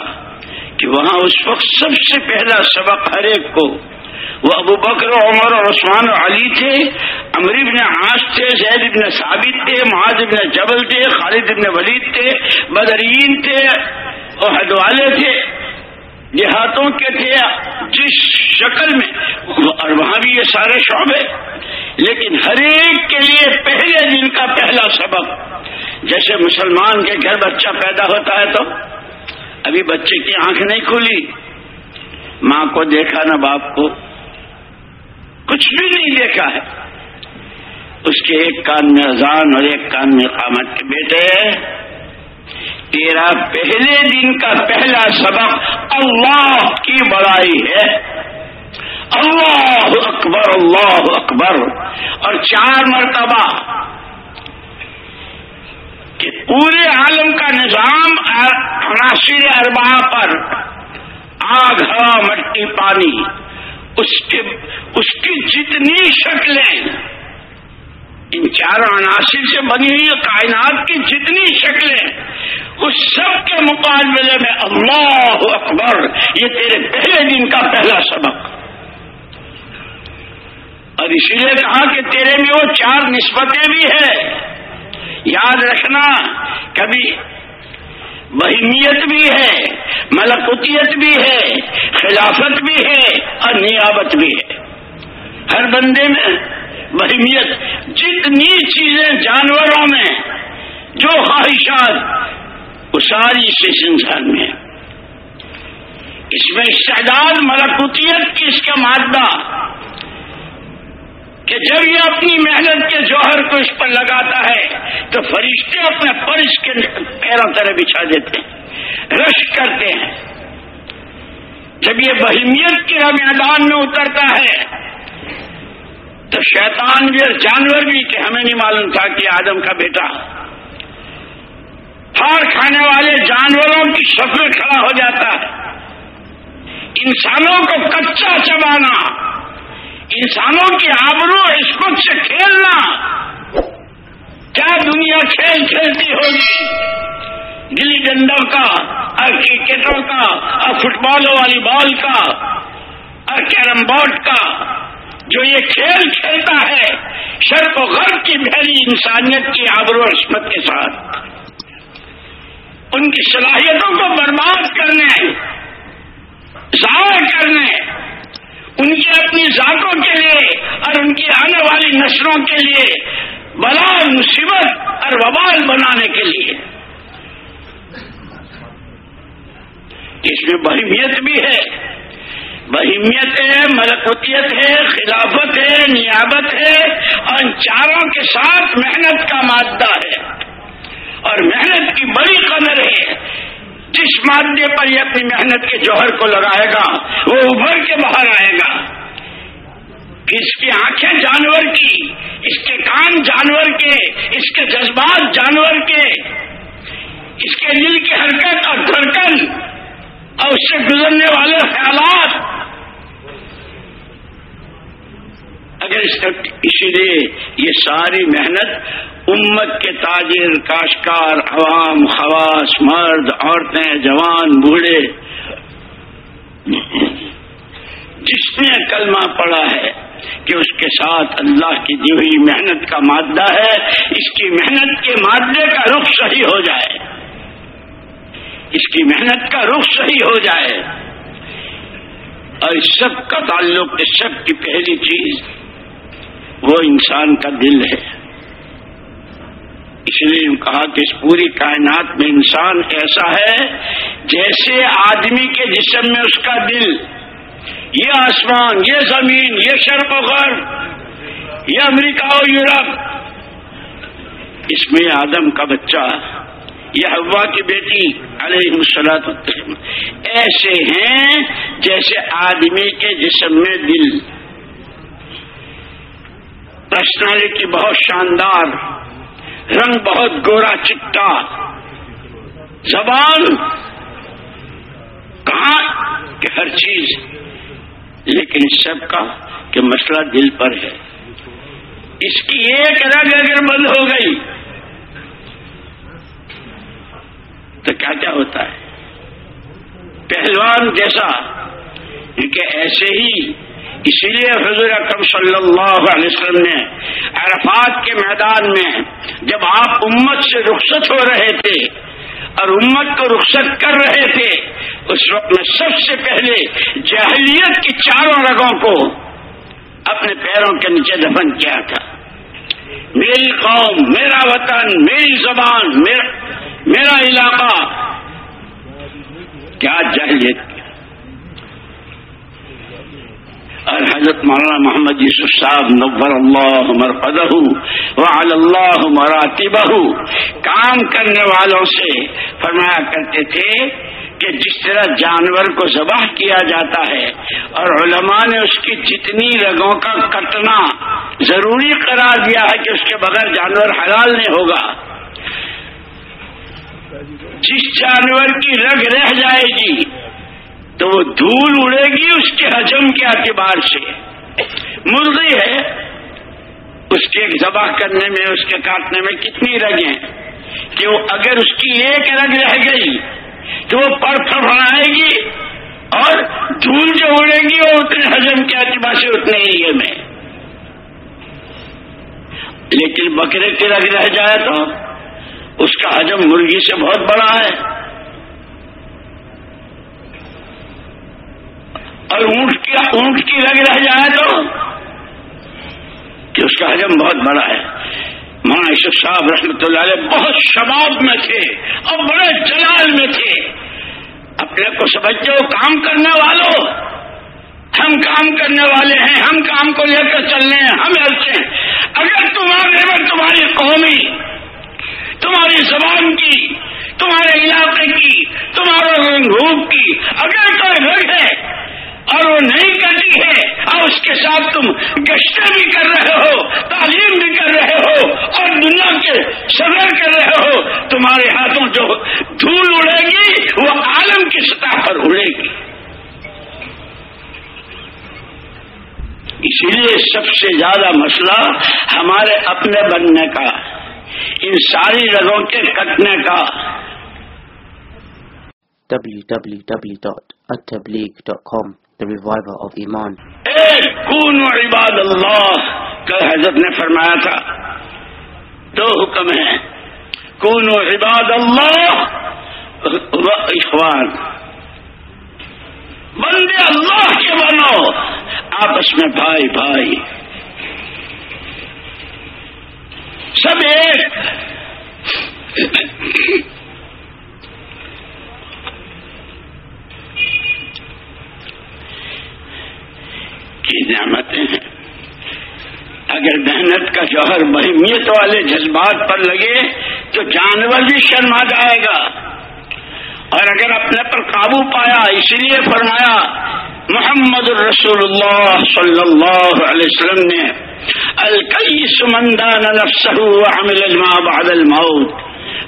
کہ وہاں اس وقت سب سے پہلا سبق ہر ایک کو وہ ابو بکر عمر اور عثمان و علی تھے امر ابن عاص تھے، زید ابن ثابت تھے، معاذ ابن جبل تھے، خالد ابن ولید تھے، بدرین تھے عہد والے تھے، دیہاتوں کے تھے، جس شکل میں۔ اور وہاں بھی یہ سارے شعبے لیکن ہر ایک کے لیے پہلے دن کا پہلا سبق۔ جیسے مسلمان کے گھر بچہ پیدا ہوتا ہے تو ابھی بچے کی آنکھ نہیں کھلی۔ ماں کو دیکھا نہ باپ کو۔ کچھ بھی نہیں دیکھا ہے۔ اس کے ایک کان میں اذان اور ایک کان میں قامت کے بیٹے۔ تیرا پہلے دن کا پہلا سبق اللہ کی بڑائی ہے۔ اللہ اکبر اللہ اکبر۔ اور چار مرتبہ پورے عالم کا نظام عناصر اربا پر آگ، ہوا، مٹی، پانی، اس کے اس کی جتنی شکلیں ان چاروں عناصر سے بنی ہوئی کائنات کی جتنی شکلیں، اس سب کے مقابلے میں اللہ اکبر، یہ تیرے پہلے دن کا پہلا سبق۔ اور اسی لیے کہا کہ تیرے میں وہ چار نسبتیں بھی ہے یاد رکھنا، کبھی بہیمیت بھی ہے، ملکوتیت بھی ہے، خلافت بھی ہے اور نیابت بھی ہے۔ ہر بندے میں بہیمیت جتنی چیزیں جانوروں میں، جو خواہشات، وہ ساری اس انسان میں اس میں استعداد ملکوتیت کی اس کا مادہ کہ جب یہ اپنی محنت کے جوہر کو اس پر لگاتا ہے، تو فرشتے اپنے فرش کے پیروں طرح بچھا دیتے ہیں، رش کرتے ہیں۔ جب یہ بہیمیت کے میدان میں اترتا ہے، تو شیطان بھی اور جانور بھی کہ ہمیں نہیں معلوم تھا کہ آدم کا بیٹا۔ ہار کھانے والے جانوروں کی شکل کھڑا ہو جاتا ہے۔ انسانوں کو کچا چبانا۔ انسانوں کی آبرو اسکوٹ سے کھیلنا۔ کیا دنیا کھیل کھیلتی ہوگی؟ گلی ڈنڈوں کا، اور کرکٹوں کا، اور فٹ بال والی بال کا، اور کیرم بورڈ کا۔ جو یہ کھیل کھیلتا ہے شرق و غرب کی بھری انسانیت کی آبرو عصمت کے ساتھ۔ ان کی صلاحیتوں کو برباد کرنے ضائع کرنے ان کی اپنی ذاتوں کے لیے اور ان کی آنے والی نسلوں کے لیے بلا مصیبت اور وبال بنانے کے لیے۔ اس میں بہیمیت بھی ہے۔ بہیمیت ہے، ملکوتیت ہے، خلافت ہے، نیابت ہے اور چاروں کے ساتھ محنت کا مادہ ہے۔ اور محنت کی بڑی قدر ہے۔ جس مادے پر یہ اپنی محنت کے جوہر کو لگائے گا، وہ ابھر کے باہر آئے گا۔ اس کی آنکھیں جانور کی، اس کے کان جانور کے، اس کے جذبات جانور کے۔ اس کے دل کی حرکت اور دھڑکن اور اس سے گزرنے والے خیالات اگر اسی لیے یہ ساری محنت امت کے تاجر کاشکار عوام، خواص، مرد، عورتیں، جوان، بوڑھے، جس نے کلمہ پڑا ہے کہ اس کے ساتھ اللہ کی دی ہوئی محنت کا مادہ ہے، اس کی محنت کے مادے کا رخ صحیح ہو جائے۔ اس کی محنت کا رخ صحیح ہو جائے۔ اور اس سب کا تعلق، اس سب کی پہلی چیز وہ انسان کا دل ہے۔ اس لیے کہا کہ اس پوری کائنات میں انسان ایسا ہے جیسے آدمی کے جسم میں اس کا دل۔ یہ آسمان، یہ زمین، یہ شرق و غرب، یہ امریکہ اور یورپ۔ اس میں آدم کا بچہ، یہ ہوا کی بیٹی، علیہ السلاط ایسے ہیں جیسے آدمی کے جسم میں دل۔ پرسنالٹی بہت شاندار، رنگ بہت گورا چٹا۔ زبان، کہاں کہ ہر چیز۔ لیکن سب کا کہ مسئلہ دل پر ہے۔ اس کی ایک رگ اگر بند ہو گئی، تو کیا کیا ہوتا ہے؟ پہلوان جیسا کیونکہ ایسے ہی اسی لیے حضور اکرم صلی اللہ علیہ وسلم نے عرفات کے میدان میں جب آپ امت سے رخصت ہو رہے تھے اور امت کو رخصت کر رہے تھے، اس وقت میں سب سے پہلے جہلیت کی چاروں رگوں کو اپنے پیروں کے نیچے دفن کیا تھا۔ میری قوم، میرا وطن، میری زبان، میرا میرا علاقہ۔ کیا جہلیت اور حضرت مولانا محمد یوسف صاحب نبر اللہ مرفدہ وعلی اللہ مراتبہ کام کرنے والوں سے فرمایا کرتے تھے کہ جس طرح جانور کو ذبح کیا جاتا ہے اور علماء نے اس کی جتنی رگوں کا کٹنا ضروری قرار دیا ہے کہ اس کے بغیر جانور حلال نہیں ہوگا۔ جس جانور کی رگ رہ جائے گی تو وہ دھول اڑے گی اس کے حجم کے اعتبار سے۔ مرغی ہے اس کے ذبح کرنے میں، اس کے کاٹنے میں کتنی رگیں کہ وہ اگر اس کی ایک رگ رہ گئی تو وہ پر پھڑائے گی اور دھول جو اڑے گی وہ اتنے حجم کے اعتبار سے اتنے ایریے میں۔ لیکن بکرے کی رگ رہ جائے تو اس کا حجم مرغی سے بہت بڑا ہے۔ اور اونٹ کی اونٹ کی رگ رہ جائے تو کہ اس کا حجم بہت بڑا ہے۔ مولانا یوسف صاحب رحمۃ اللہ علیہ بہت شباب میں تھے اور بڑے جلال میں تھے۔ اپنے کو سمجھتے ہو، کام کرنے والوں ہم کام کرنے والے ہیں، ہم کام کو لے کر چلنے ہیں، ہم ایسے ہیں۔ اگر تمہارے میں تمہاری قومی، تمہاری زبان کی، تمہارے علاقے کی، تمہارے روپ کی، اگر کوئی رگ ہے اور وہ نہیں کرتی ہے اور اس کے ساتھ تم گشتیں بھی کر رہے ہو، تعلیم بھی کر رہے ہو اور دنیا کے صدر کر رہے ہو، تمہارے ہاتھوں جو دھول اڑے گی، وہ عالم کی سطح پر اڑے گی۔ اسی لیے سب سے زیادہ مسئلہ ہمارے اپنے بننے کا، ان ساری رگوں کے کٹنے کا۔ www.attableek.com The Reviver of Iman. ایک عباد اللہ، کل حضرت نے فرمایا تھا، دو حکم ہیں۔ کون عباد اللہ و اخوان۔ بندے اللہ کے بنو، آپس میں بھائی بھائی۔ سب ایک۔ کی نعمتیں ہیں۔ اگر محنت کا جوہر مہمیت والے جذبات پر لگے تو جانور بھی شرما جائے گا۔ اور اگر اپنے پر قابو پایا، اس لیے فرمایا، محمد الرسول اللہ صلی اللہ علیہ وسلم نے الکیس مندان نفسه وعمل الماء بعد الموت،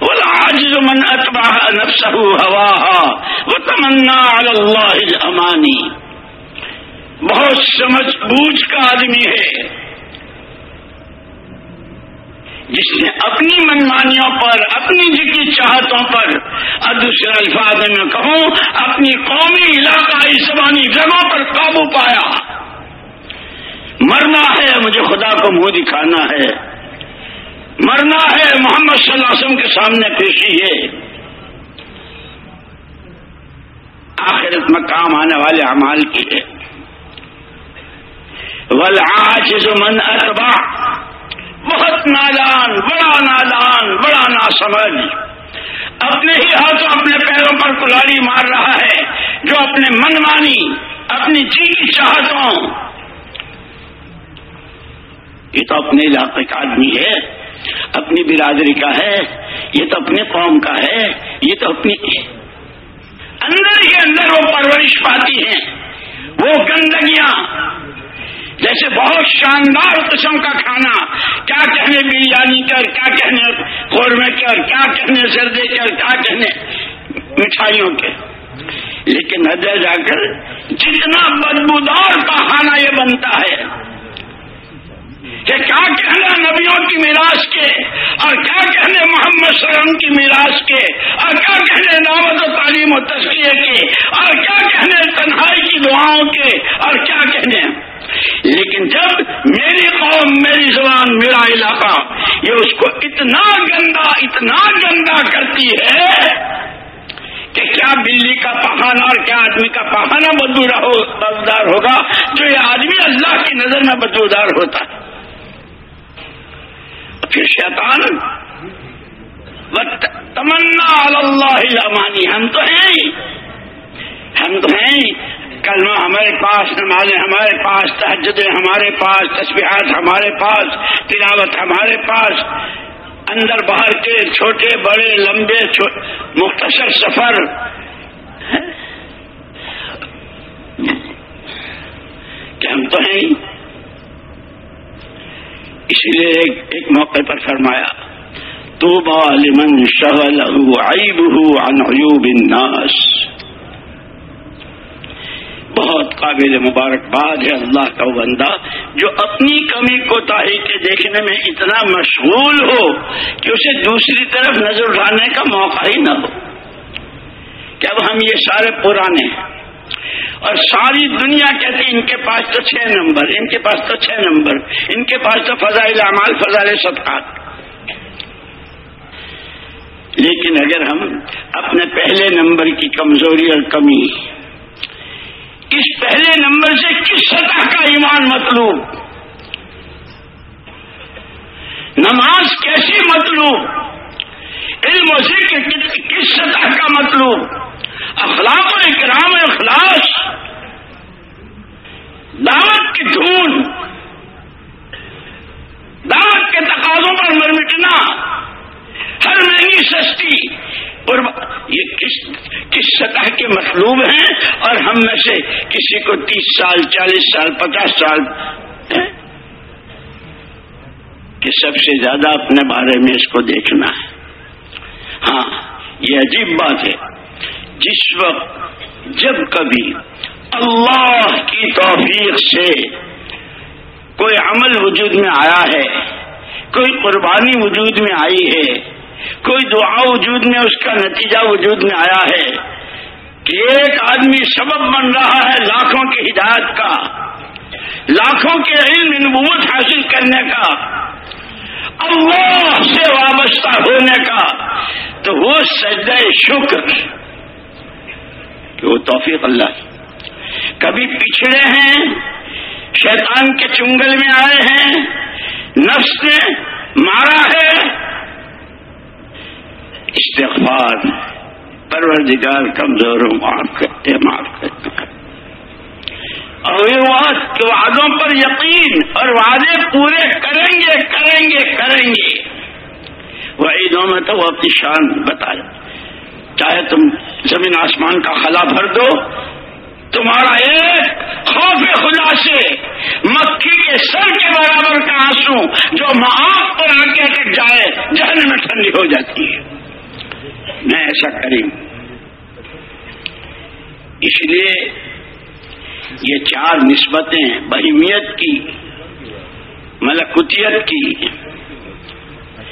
والعاجز من اتبع نفسه هواها، وتمنى على الله الامانی بہت سمجھ بوجھ کا آدمی ہے۔ جس نے اپنی منمانیوں پر، اپنی جی جگہ چاہتوں پر اور دوسرے الفاظ میں کہوں، اپنی قومی علاقائی زبانی جگہوں پر قابو پایا۔ مرنا ہے، مجھے خدا کو منہ دکھانا ہے۔ مرنا ہے، محمد صلی اللہ علیہ وسلم کے سامنے پیشی ہے۔ آخرت میں کام آنے والے امال کی ہے۔ ولعاجز من اتبع بہت نادان بڑا نادان بڑا نا سمجھ اپنے ہی ہاتھوں اپنے پیروں پر کلاڑی مار رہا ہے، جو اپنے من مانی، اپنی جی کی چاہتوں. یہ تو اپنے علاقے کا آدمی ہے، اپنی برادری کا ہے، یہ تو اپنے قوم کا ہے، یہ تو اپنی اندر ہی اندر وہ شاندار قسم کا کھانا۔ کیا کہنے بریانی کر، کیا کہنے قورمے کر، کیا کہنے سردے کر، کیا کہنے مٹھائیوں کے۔ لیکن ادھر جا کر جتنا بدبودار کا کھانا یہ بنتا ہے۔ کہ کیا کہنے نبیوں کی میراث کے، اور کیا کہنے محمد سلم کی میراث کے، اور کیا کہنے نامت و تعلیم و تصویر کے، اور کیا کہنے تنہائی کی دعاؤں کے، اور کیا کہنے لیکن جب میری قوم، میری زبان، میرا علاقہ یہ اس کو اتنا گندا اتنا گندا کرتی ہے کہ کیا بلی کا پہانا اور کیا آدمی کا پہانا بدبودار ہوگا جو یہ آدمی اللہ کی نظر میں بدبودار ہوتا ہے؟ پھر شیطان تمنا اللہ ہم تو ہیں ہم تو ہیں کلمہ ہمارے پاس، نمازیں ہمارے پاس تحجدیں ہمارے پاس تصویرات ہمارے پاس، تلاوت ہمارے پاس۔ اندر باہر کے چھوٹے، بڑے، لمبے مختصر سفر۔ کہ ہم تو ہیں۔ اسی لیے ایک ایک موقع پر فرمایا تو بالمن شہل عیب عن عیوب الناس۔ بہت قابل مبارکباد ہے اللہ کا بندہ جو اپنی کمی کو تاہی کے دیکھنے میں اتنا مشغول ہو کہ اسے دوسری طرف نظر اٹھانے کا موقع ہی نہ ہو۔ کہ اب ہم یہ سارے پرانے ہیں اور ساری دنیا کہتی ان کے پاس تو چھ نمبر، ان کے پاس تو چھ نمبر، ان کے پاس تو فضائل اعمال، فضائل صدقات۔ لیکن اگر ہم اپنے پہلے نمبر کی کمزوری اور کمی اس پہلے نمبر سے کس سطح کا ایمان مطلوب؟ نماز کیسی مطلوب؟ علم و ذکر کس سطح کا مطلوب؟ اخلاق و اکرام اخلاص، دعوت کی دھون دعوت کے تقاضوں پر مر مٹنا، ہر مہنگی سستی اور یہ کس کس سطح کے مطلوب ہیں اور ہم میں سے کسی کو تیس سال، چالیس سال، پچاس سال کہ سب سے زیادہ اپنے بارے میں اس کو دیکھنا ہے۔ ہاں یہ عجیب بات ہے۔ جس وقت جب کبھی اللہ کی توفیق سے کوئی عمل وجود میں آیا ہے، کوئی قربانی وجود میں آئی ہے کوئی دعا وجود میں، اس کا نتیجہ وجود میں آیا ہے کہ ایک آدمی سبب بن رہا ہے لاکھوں کی ہدایت کا، لاکھوں کے علم، نبوت حاصل کرنے کا، اللہ سے وابستہ ہونے کا، تو وہ سجدہ شکر کہ وہ توفیق اللہ کبھی پچھڑے ہیں، شیطان کے چنگل میں آئے ہیں، نفس نے مارا ہے استغفار، پروردگار کمزور معاف کرتے معاف کرتے۔ اور یہ وقت وعدوں پر یقین اور وعدے پورے کریں گے کریں گے کریں گے۔ وہ عیدوں میں تو وہ اپنی شان بتایا چاہے تم زمین آسمان کا خلا بھر دو، تمہارا ایک خوف خدا سے مکھی کے سر کے برابر کا آنسو جو معاف پر آ کے اٹک جائے جہن میں ٹھنڈی ہو جاتی ہے۔ میں ایسا کریں اس لیے یہ چار نسبتیں بہیمیت کی، ملکوتیت کی،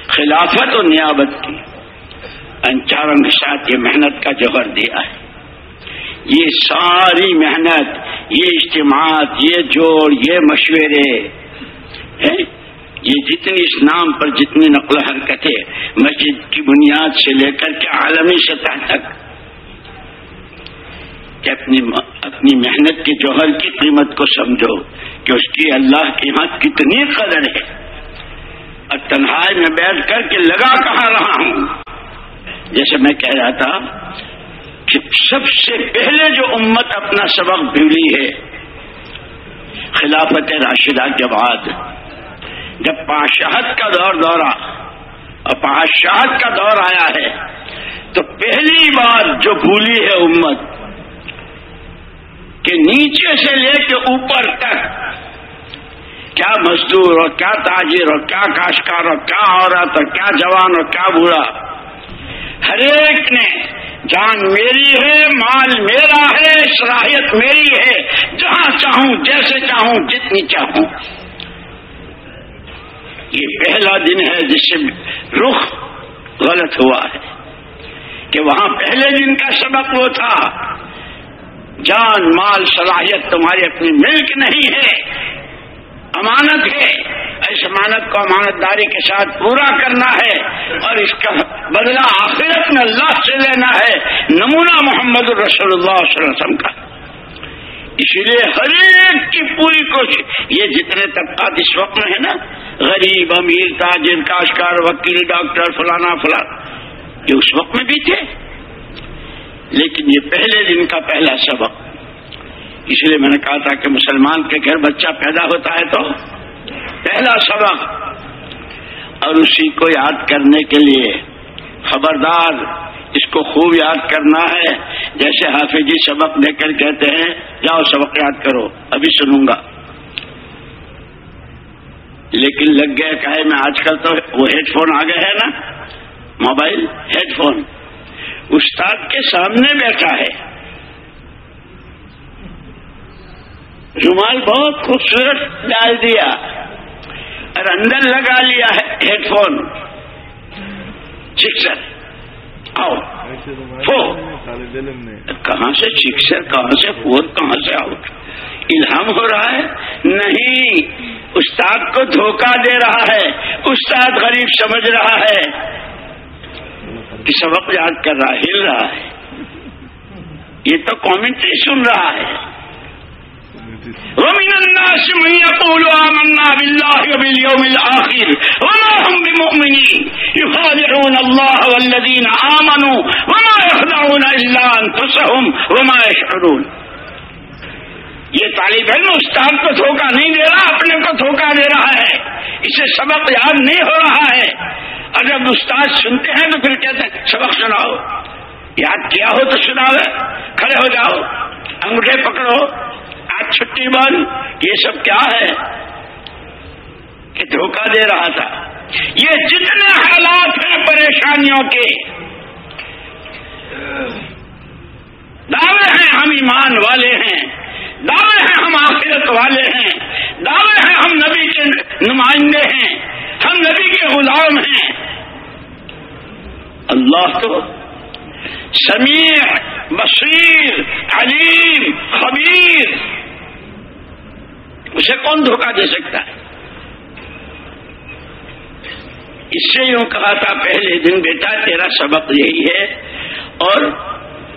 خلافت اور نیابت کی، ان چاروں کے ساتھ یہ محنت کا جوہر دیا ہے۔ یہ ساری محنت، یہ اجتماعات، یہ جوڑ، یہ مشورے یہ جتنی اس نام پر جتنی نقل و حرکتیں مسجد کی بنیاد سے لے کر کے عالمی سطح تک کہ اپنی اپنی محنت کے جوہر کی قیمت کو سمجھو کہ اس کی اللہ کے یہاں کتنی قدر ہے اور تنہائی میں بیٹھ کر کے لگا کہاں رہا ہوں؟ جیسے میں کہہ رہا تھا کہ سب سے پہلے جو امت اپنا سبق بھولی ہے، خلافت راشدہ کے بعد جب پاشاہت کا دور دورہ اور پاشاہت کا دور آیا ہے، تو پہلی بار جو بھولی ہے امت، کہ نیچے سے لے کے اوپر تک، کیا مزدور اور کیا تاجر اور کیا کاشکار اور کیا عورت اور کیا جوان اور کیا بوڑھا، ہر ایک نے جان میری ہے، مال میرا ہے، صلاحیت میری ہے، جہاں چاہوں، جیسے چاہوں، جتنی چاہوں۔ یہ پہلا دن ہے جس سے رخ غلط ہوا ہے کہ وہاں پہلے دن کا سبق وہ تھا۔ جان، مال، صلاحیت تمہاری اپنی ملک نہیں ہے، امانت ہے۔ اس امانت کو امانت داری کے ساتھ پورا کرنا ہے اور اس کا بدلہ آخرت میں اللہ سے لینا ہے۔ نمونہ محمد رسول اللہ صلی اللہ علیہ وسلم کا۔ اسی لیے ہر ایک کی پوری کوشش۔ یہ جتنے طبقات اس وقت میں ہے نا، غریب، امیر، تاجر کاشکار وکیل، ڈاکٹر، فلانا فلانا یہ اس وقت میں بھی تھے۔ لیکن یہ پہلے دن کا پہلا سبق۔ اس لیے میں نے کہا تھا کہ مسلمان کے گھر بچہ پیدا ہوتا ہے تو پہلا سبق۔ اور اسی کو یاد کرنے کے لیے خبردار، اس کو خوب یاد کرنا ہے۔ جیسے حافظ جی سبق دے کر کہتے ہیں، جاؤ سبق یاد کرو، ابھی سنوں گا۔ لیکن لگ گئے کہے میں آج کل تو وہ ہیڈ فون آ گئے ہیں نا۔ موبائل ہیڈ فون استاد کے سامنے بیٹھا ہے۔ رومال بہت خوبصورت ڈال دیا۔ اور اندر لگا لیا ہے ہیڈ فون سکسر آؤ۔ کہاں سے سکسر کہاں سے فور کہاں سے آؤٹ الہام ہو رہا ہے؟ نہیں۔ استاد کو دھوکہ دے رہا ہے۔ استاد غریب سمجھ رہا ہے۔ کہ سبق یاد کر رہا ہل رہا ہے۔ یہ تو کامنٹری سن رہا ہے۔ ومن الناس من يقول آمنا بالله وباليوم الآخر وما هم بمؤمنين. يخادعون الله والذين آمنوا وما يخدعون إلا أنفسهم وما يشعرون. یہ طالب علم استاد کو دھوکہ نہیں دے رہا، اپنے کو دھوکہ دے رہا ہے۔ اسے سبق یاد نہیں ہو رہا ہے۔ اور جب استاد سنتے ہیں تو پھر کہتے ہیں، سبق سناؤ۔ یاد کیا ہو تو سناؤ کھڑے ہو جاؤ، انگوٹھے پکڑو۔ آج چھٹی بند یہ سب کیا ہے؟ کہ دھوکہ دے رہا تھا۔ یہ جتنے حالات ہیں پریشانیوں کے، دعوے ہیں ہم ایمان والے ہیں، دعوے ہیں ہم آخرت والے ہیں، دعوے ہیں ہم نبی کے نمائندے ہیں، ہم نبی کے غلام ہیں۔ اللہ تو سمیع، بصیر، علیم، خبیر اسے کون دھوکہ دے سکتا ہے اس سے یوں کہا تھا پہلے دن بیٹا تیرا سبق یہی ہے اور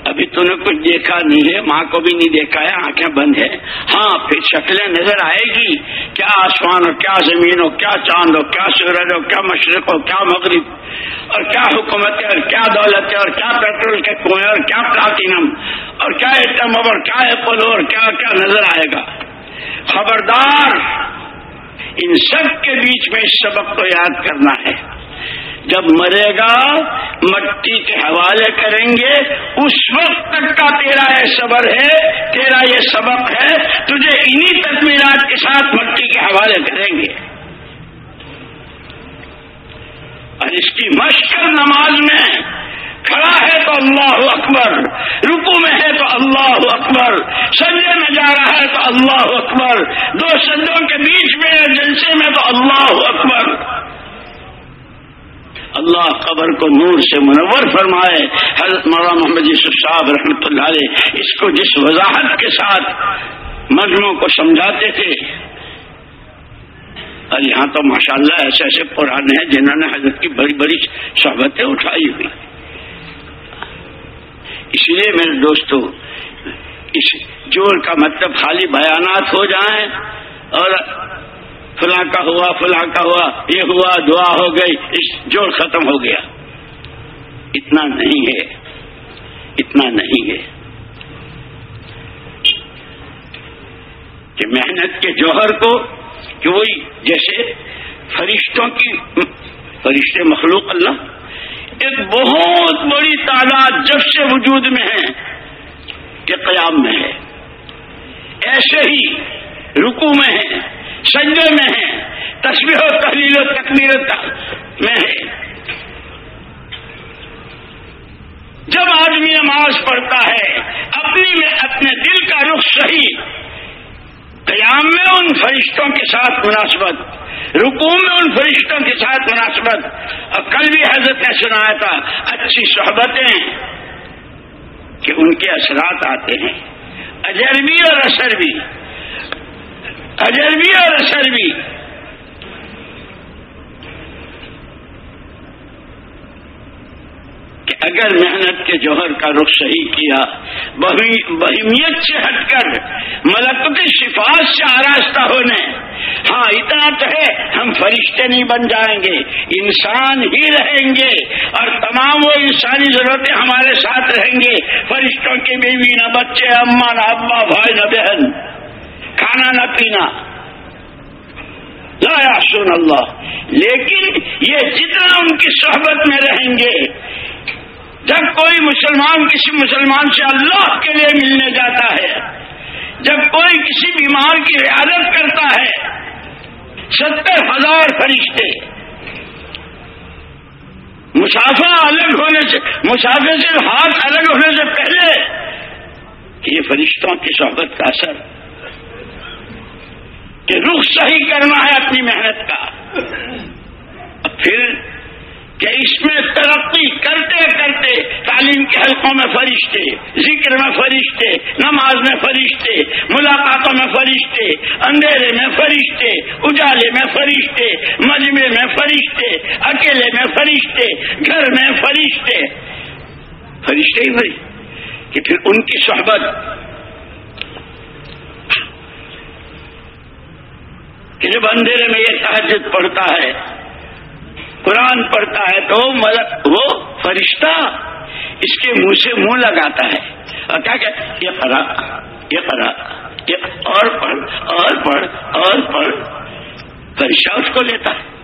ابھی تو نے کچھ دیکھا نہیں ہے ماں کو بھی نہیں دیکھا ہے آنکھیں بند ہے ہاں پھر شکلیں نظر آئے گی کیا آسمان ہو کیا زمین ہو کیا چاند ہو کیا سورج ہو کیا مشرق ہو کیا مغرب اور کیا حکومت ہے اور کیا دولت ہے اور کیا پیٹرول کے کنویں اور کیا پلاٹینم اور کیا ایٹم اور کیا ایپل اور کیا کیا نظر آئے گا خبردار، ان سب کے بیچ میں اس سبق کو یاد کرنا ہے۔ جب مرے گا، مٹی کے حوالے کریں گے، اس وقت تک کا تیرا یہ صبر ہے، تیرا یہ سبق ہے، تجھے انہی تکمیرات کے ساتھ مٹی کے حوالے کریں گے۔ اور اس کی مشکل نماز میں کھڑا ہے تو اللہ اکبر رکو میں ہے تو اللہ اکبر سجے میں جا رہا ہے تو اللہ اکبر، دو سجدوں کے بیچ میں جلسے میں تو اللہ اکبر۔ اللہ قبر کو نور سے منور فرمائے۔ حضرت مولانا محمد یوسف صاحب رحمۃ اللہ علیہ اس کو جس وضاحت کے ساتھ مجموعوں کو سمجھاتے تھے۔ اور یہاں تو ماشاءاللہ ایسے ایسے پرانے ہیں جنہوں نے حضرت کی بڑی بڑی صحبتیں اٹھائی ہوئی۔ اس لیے میرے دوستو، اس جوڑ کا مطلب خالی بیانات ہو جائیں اور فلاں کا ہوا، فلاں کا ہوا، یہ ہوا، دعا ہو گئی، اس جوڑ ختم ہو گیا۔ اتنا نہیں ہے۔ اتنا نہیں ہے۔ کہ محنت کے جوہر کو کہ وہی جیسے فرشتوں کی، فرشتے مخلوق اللہ ایک بہت بڑی تعداد جب سے وجود میں ہے کہ قیام میں ہے۔ ایسے ہی رکو میں ہے، سجدے میں ہے تصویر و تحلیل و تکمیر میں ہے۔ جب آدمی نماز پڑھتا ہے، اپنی میں اپنے دل کا رخ صحیح، قیام میں ان فرشتوں کے ساتھ مناسبت رکو میں ان فرشتوں کے ساتھ مناسبت۔ اور کل بھی حضرت نے سنایا تھا، اچھی صحبتیں کہ ان کے اثرات آتے ہیں۔ اجر بھی اور اثر بھی۔ اجر بھی اور اثر بھی کہ اگر محنت کے جوہر کا رخ صحیح کیا بہیمیت سے ہٹ کر ملک کی سے آراستہ ہونے۔ ہاں اتنا تو ہے، ہم فرشتے نہیں بن جائیں گے، انسان ہی رہیں گے اور تمام وہ انسانی ضرورتیں ہمارے ساتھ رہیں گے۔ فرشتوں کی بیوی نہ بچے اما نہ ابا، بھائی نہ بہن، کھانا نہ پینا۔ لایا سن اللہ۔ لیکن یہ جتنا ان کی صحبت میں رہیں گے جب کوئی مسلمان کسی مسلمان سے اللہ کے لیے ملنے جاتا ہے، جب کوئی کسی بیمار کی ریاضت کرتا ہے، ستر ہزار فرشتے مسافہ الگ ہونے سے، مسافر سے ہاتھ الگ ہونے سے پہلے یہ فرشتوں کی صحبت کا اثر کہ رخ صحیح کرنا ہے اپنی محنت کا۔ پھر کہ اس میں ترقی کرتے کرتے تعلیم کے حلقوں میں فرشتے، ذکر میں فرشتے، نماز میں فرشتے، ملاقاتوں میں فرشتے، اندھیرے میں فرشتے، اجالے میں فرشتے مجمے میں فرشتے، اکیلے میں فرشتے، گھر میں فرشتے۔ فرشتے ہی بھائی کہ پھر ان کی صحبت۔ کہ جب اندھیرے میں یہ تحجد پڑتا ہے قرآن پڑھتا ہے تو ملک وہ فرشتہ اس کے منہ سے منہ لگاتا ہے اور کیا کہ یہ پڑھا یہ پڑھا، یہ اور پڑھ اور پڑھ اور پڑھ۔ فرشتہ اس کو لیتا ہے۔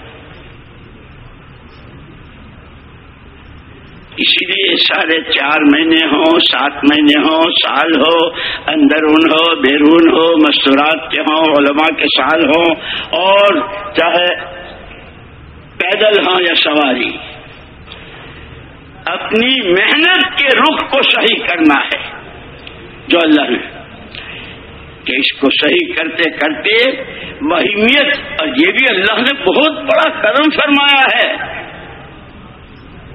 اسی لیے سارے چار مہینے ہوں سات مہینے ہوں سال ہو اندرون ہو، بیرون ہو، مستورات کے ہوں، علماء کے سال ہوں، اور چاہے پیدل ہوں یا سواری؟ اپنی محنت کے رخ کو صحیح کرنا ہے۔ جو اللہ نے کہ اس کو صحیح کرتے کرتے مہمیت اور یہ بھی اللہ نے بہت بڑا کرم فرمایا ہے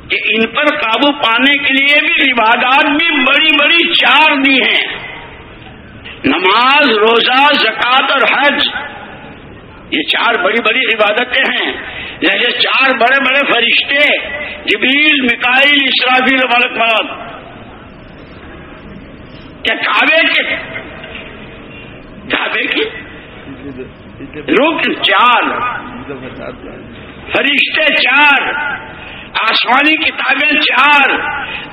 کہ ان پر قابو پانے کے لیے بھی عبادات بھی بڑی بڑی چار دی ہیں۔ نماز، روزہ، زکوٰۃ اور حج۔ یہ چار بڑی بڑی عبادتیں ہیں۔ جیسے چار بڑے بڑے فرشتے، جبریل مکائل اسرافیل ملک ملک۔ کیا کعبے کے؟ کعبے کی رک چار۔ فرشتے چار۔ آسمانی کتابیں چار۔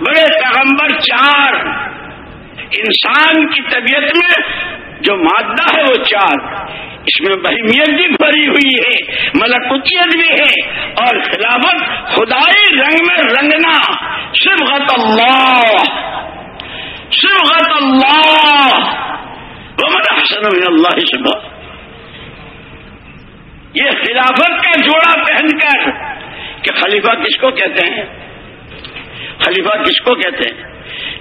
بڑے پیغمبر چار۔ انسان کی طبیعت میں جو مادہ ہے وہ چار۔ اس میں بہمیت بھی بھری ہوئی ہے، ملکوتیت بھی ہے اور خلافت خدائی رنگ میں رنگنا۔ صبغت اللہ صبغت اللہ۔ حسن من اللہ صبح یہ خلافت کا جوڑا پہن کر کہ خلیفہ کس کو کہتے ہیں؟ خلیفہ کس کو کہتے ہیں؟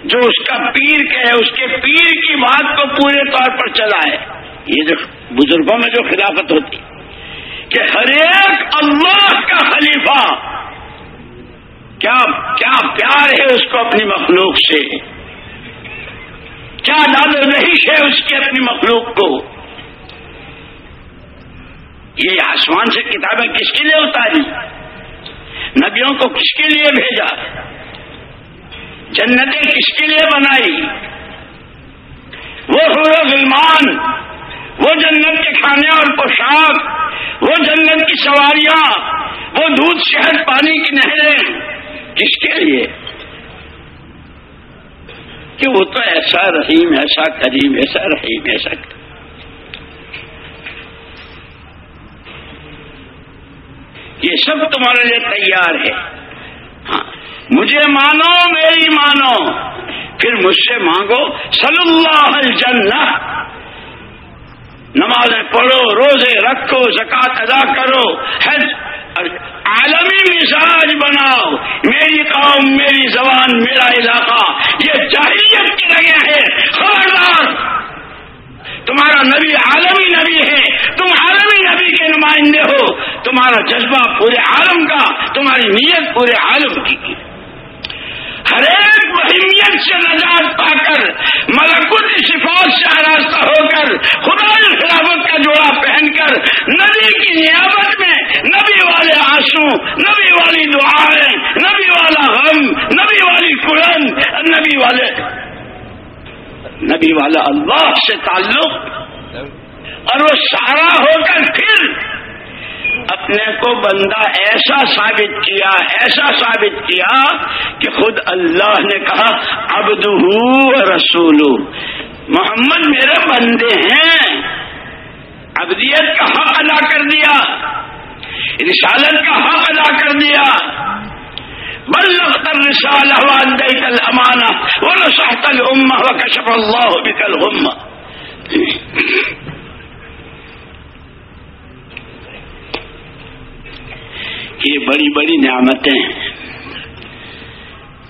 جو اس کا پیر کہے، اس کے پیر کی بات کو پورے طور پر چلائے یہ جو بزرگوں میں جو خلافت ہوتی، کہ ہر ایک اللہ کا خلیفہ، کیا کیا پیار ہے اس کو اپنی مخلوق سے؟ کیا داد رہیش ہے اس کی اپنی مخلوق کو؟ یہ آسمان سے کتابیں کس کے لیے اتاری؟ نبیوں کو کس کے لیے بھیجا؟ جنتیں کس کے لیے بنائی؟ وہ غلمان وہ جنت کے کھانے اور پوشاک، وہ جنت کی سواریاں، وہ دودھ شہد پانی کی نہریں کس کے لیے؟ کہ وہ تو ایسا رحیم، ایسا کریم، ایسا رحیم، ایسا کریم۔ یہ سب تمہارے لیے تیار ہے۔ ہاں مجھے مانو، میری مانو، پھر مجھ سے مانگو۔ صلی اللہ الجنہ نمازیں پڑھو، روزے رکھو زکات ادا کرو، حج۔ عالمی مزاج بناؤ۔ میری قوم، میری زبان، میرا علاقہ، یہ جاہلیت کی جگہ ہے۔ خبردار۔ تمہارا نبی عالمی نبی ہے۔ تم عالمی نبی کے نمائندے ہو۔ تمہارا جذبہ پورے عالم کا، تمہاری نیت پورے عالم کی۔ ہر ایک مہمیت سے نجات پا کر ملکت صفات سے آراستہ ہو کر خدا خلافت کا جوڑا پہن کر، نبی کی نیابت میں، نبی والے آنسو، نبی والی دعائیں، نبی والا غم، نبی والی قرن نبی والے، نبی والا اللہ سے تعلق، اور وہ سارا ہو کر پھر اپنے کو بندہ ایسا ثابت کیا، ایسا ثابت کیا کہ خود اللہ نے کہا ابد رسول محمد میرے بندے ہیں۔ ابدیت کا حق ادا کر دیا۔ رسالت کا حق ادا کر دیا۔ بلغت الرسالة کل امانا ونصحت الأمة وكشف الله بك الغمة یہ بڑی بڑی نعمتیں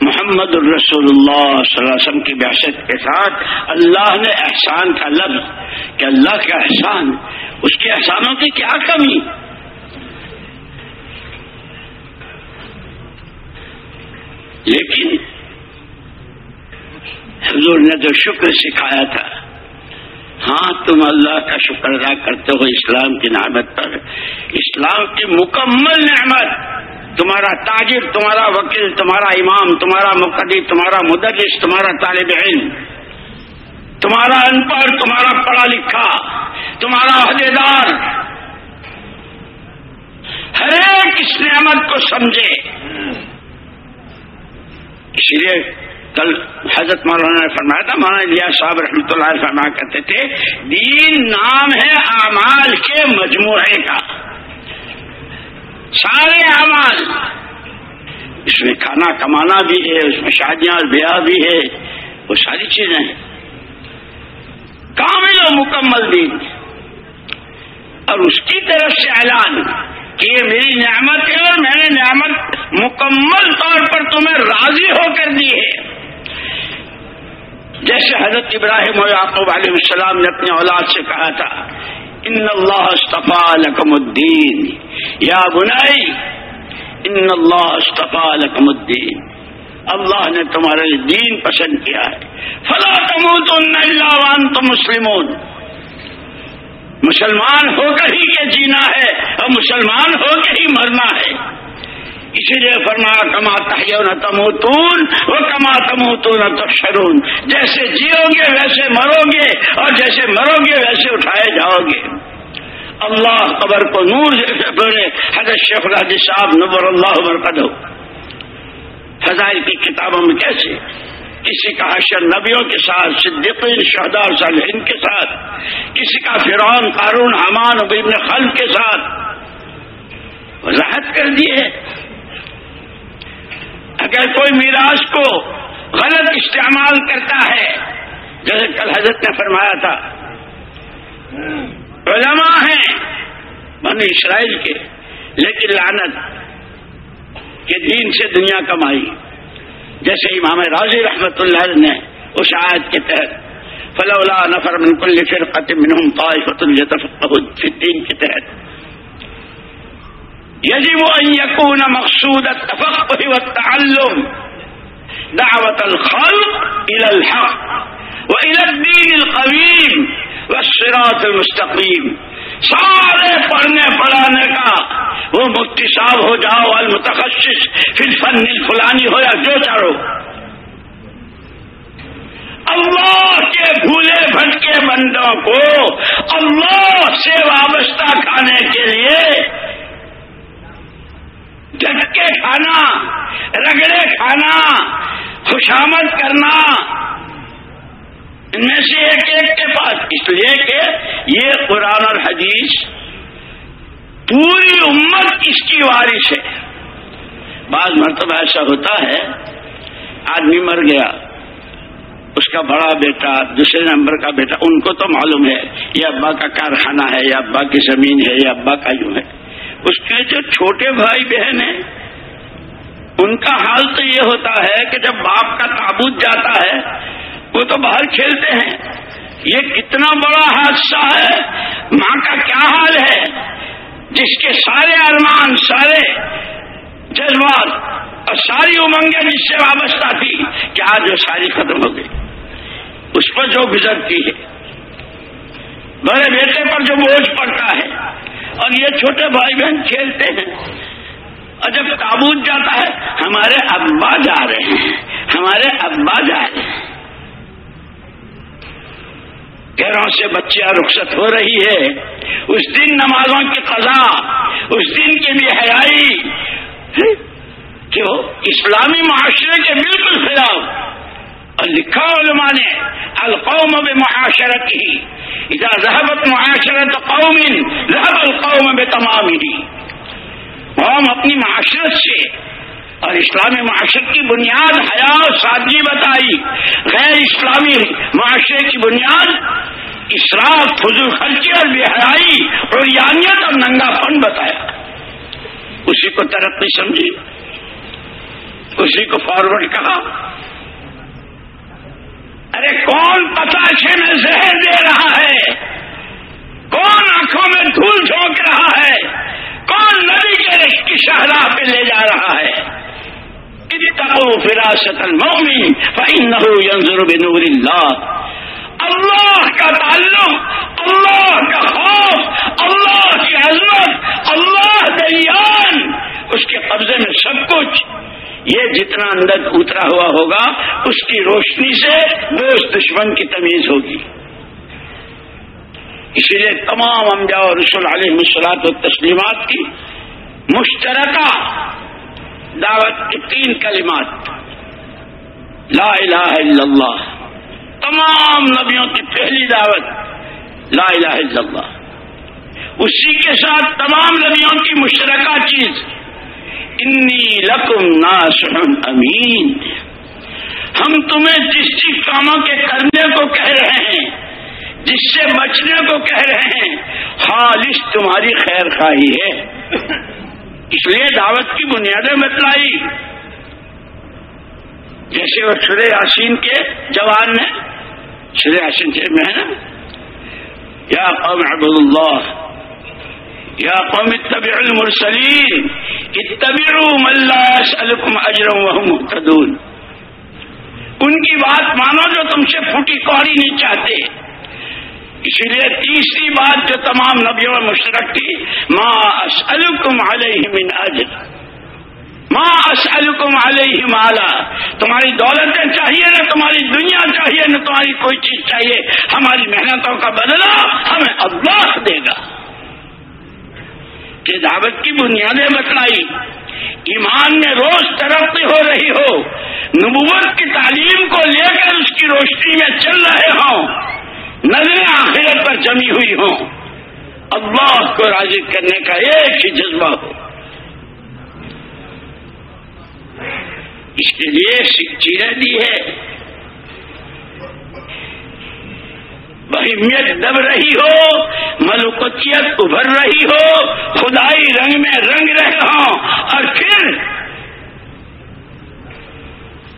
محمد الرسول اللہ صلی اللہ علیہ وسلم کی بحثت کے ساتھ اللہ نے احسان کا لفظ کہ اللہ کا احسان، اس کے احسانوں کی کیا کمی؟ لیکن حضور نے جو شکر سکھایا تھا ہاں تم اللہ کا شکر ادا کرتے ہو، اسلام کی نعمت پر۔ اسلام کی مکمل نعمت، تمہارا تاجر، تمہارا وکیل، تمہارا امام، تمہارا مقدی تمہارا مدرس، تمہارا طالب علم، تمہارا ان پڑھ تمہارا پڑھا لکھا، تمہارا عہدے دار ہر ایک اس نعمت کو سمجھے۔ اس لیے کل حضرت مولانا نے فرمایا تھا، مولانا لیا صاحب رحمۃ اللہ فرما کرتے تھے، دین نام ہے اعمال کے مجموعے کا۔ سارے اعمال۔ اس میں کھانا کمانا بھی ہے، اس میں شادیاں بیاہ بھی ہے، وہ ساری چیزیں ہیں۔ کامل و مکمل دین۔ اور اس کی طرف سے اعلان کہ یہ میری نعمت ہے اور میں نے نعمت مکمل طور پر تمہیں راضی ہو کر دی ہے۔ جیسے حضرت ابراہیم و یعقوب علیہ السلام نے اپنے اولاد سے کہا تھا، ان اللہ استفا لکم الدین۔ یا بنائی، ان اللہ استفا لکم الدین۔ اللہ نے تمہارے دین پسند کیا ہے۔ فلا تم اللہ تو مسلمون۔ مسلمان ہو کر ہی کے جینا ہے اور مسلمان ہو کے ہی مرنا ہے۔ اسی لیے فرما کما تحیو نہ تموتون وہ کما تموتون نہ تشرون جیسے جیو گے ویسے مرو گے اور جیسے مرو گے ویسے اٹھائے جاؤ گے۔ اللہ قبر کو نور جیسے بولے حضرت شیخ راجی صاحب نبر اللہ برقد ہو فضائل کی کتابوں میں کیسے؟ کسی کا حشر نبیوں کے ساتھ، صدیقین شہدار صالحین کے ساتھ۔ کسی کا فرعون، قارون، حمان، ابن خل کے ساتھ۔ وضاحت کر دیے اگر کوئی میراث کو غلط استعمال کرتا ہے، جیسے کل حضرت نے فرمایا تھا، علماء ہیں بنی اسرائیل کے، لیکن لعنت کے دین سے دنیا کمائی۔ جیسے امام راضی رحمت اللہ نے اس آیت کے تحت، فلولا نفر من کل فرقت منہم طائفت فی الدین کے تحت۔ يجب أن يكون مقصود التفقه والتعلم دعوة الخلق إلى الحق وإلى الدين القويم والصراط المستقيم. سارے پڑھنے پڑھانے کا وہ مفتی صاحب ہو جاؤ، المتخصص پھر فن الفلانی ہو یا جو چاہو. اللہ کے بھولے بھٹکے بندوں کو اللہ سے وابستہ کھانے کے لیے جھٹکے کھانا، رگڑے کھانا خوشامد کرنا۔ ان میں سے ایک ایک کے پاس۔ اس لیے کہ یہ قرآن اور حدیث پوری امت اس کی وارث ہے۔ بعض مرتبہ ایسا ہوتا ہے، آدمی مر گیا، اس کا بڑا بیٹا، دوسرے نمبر کا بیٹا، ان کو تو معلوم ہے، یہ ابا کا کارخانہ ہے یا ابا کی زمین ہے یا ابا کا یوں ہے۔ اس کے جو چھوٹے بھائی بہن ہیں، ان کا حال تو یہ ہوتا ہے کہ جب باپ کا تابوت جاتا ہے، وہ تو باہر کھیلتے ہیں۔ یہ کتنا بڑا حادثہ ہے۔ ماں کا کیا حال ہے؟ جس کے سارے ارمان، سارے جذبات اور ساری امنگیں جس سے وابستہ تھی کہ آج وہ ساری ختم ہو گئی۔ اس پر جو گزرتی ہے۔ بڑے بیٹے پر جو بوجھ پڑتا ہے۔ اور یہ چھوٹے بھائی بہن کھیلتے ہیں۔ اور جب تابوت جاتا ہے، ہمارے ابا جا رہے ہیں۔ ہمارے ابا جا رہے ہیں۔ گھروں سے بچیاں رخصت ہو رہی ہے۔ اس دن نمازوں کی قضا، اس دن کی بھی حیائی۔ کیوں اسلامی معاشرے کے بالکل خلاف۔ اور لکھا علماء نے القوم بے معاشرت ہی اذا ذہبت معاشرت قوم ذہب القوم بے تمام ہی قوم اپنی معاشرت سے اور اسلامی معاشرت کی بنیاد حیا اور سادگی بتائی. غیر اسلامی معاشرے کی بنیاد اسراف، فضول خرچی اور بے حیائی اور یانیت اور ننگا پن بتایا. اسی کو ترقی سمجھی. اسی کو فارورڈ کہا. ارے کون پتاچے میں زہر دے رہا ہے؟ کون آنکھوں میں دھول جھونک رہا ہے؟ کون نبی کے رشت کی شہراہ پہ لے جا رہا ہے؟ فراست المومن فإنه ينظر بنور اللہ۔ اللہ کا تعلق، اللہ کا خوف، اللہ کی عظمت، اللہ دیان اس کے قبضے میں سب کچھ۔ یہ جتنا اندر اترا ہوا ہوگا، اس کی روشنی سے دوست دشمن کی تمیز ہوگی۔ اسی لیے تمام انبیاء اور رسول علیہ مسلاط و تسلیمات کی مشترکہ دعوت کی تین کلمات۔ لا الہ الا اللہ۔ تمام نبیوں کی پہلی دعوت، لا الہ الا اللہ۔ اسی کے ساتھ تمام نبیوں کی مشترکہ چیز۔ انی لکم ناصح امین۔ ہم تمہیں جس چیز کاموں کے کرنے کو کہہ رہے ہیں، جس سے بچنے کو کہہ رہے ہیں، خالص تمہاری خیر خواہی ہے۔ اس لیے دعوت کی بنیادیں بتلائی۔ جیسے وہ چھڑے یاسین کے جوان نے چھڑے یاسین کے میں نا۔ یا قوم عبد اللہ، یا قوم اتبع المرسلین اتبعوا ان کی بات مانو جو تم سے پھوٹی کوڑی نہیں چاہتے۔ اسی لیے تیسری بات جو تمام نبیوں میں مشترک تھی ماں اسلکم علیہ من اجر۔ ماں اسلکم علیہ مالا۔ تمہاری دولتیں چاہیے نہ تمہاری دنیا چاہیے، نہ تمہاری کوئی چیز چاہیے۔ ہماری محنتوں کا بدلا ہمیں اللہ دے گا۔ کہ دعوت کی بنیادیں بتلائی۔ ایمان میں روز ترقی ہو رہی ہو۔ نبوت کی تعلیم کو لے کر اس کی روشنی میں چل رہے ہوں۔ نظریں آخرت پر جمی ہوئی ہوں۔ اللہ کو راضی کرنے کا ایک ہی جذبہ ہو۔ اس کے لیے چیزیں دی ہے۔ بہمیت دب رہی ہو ملکتیت ابھر رہی ہو، خدائی رنگ میں رنگ رہے ہوں۔ اور پھر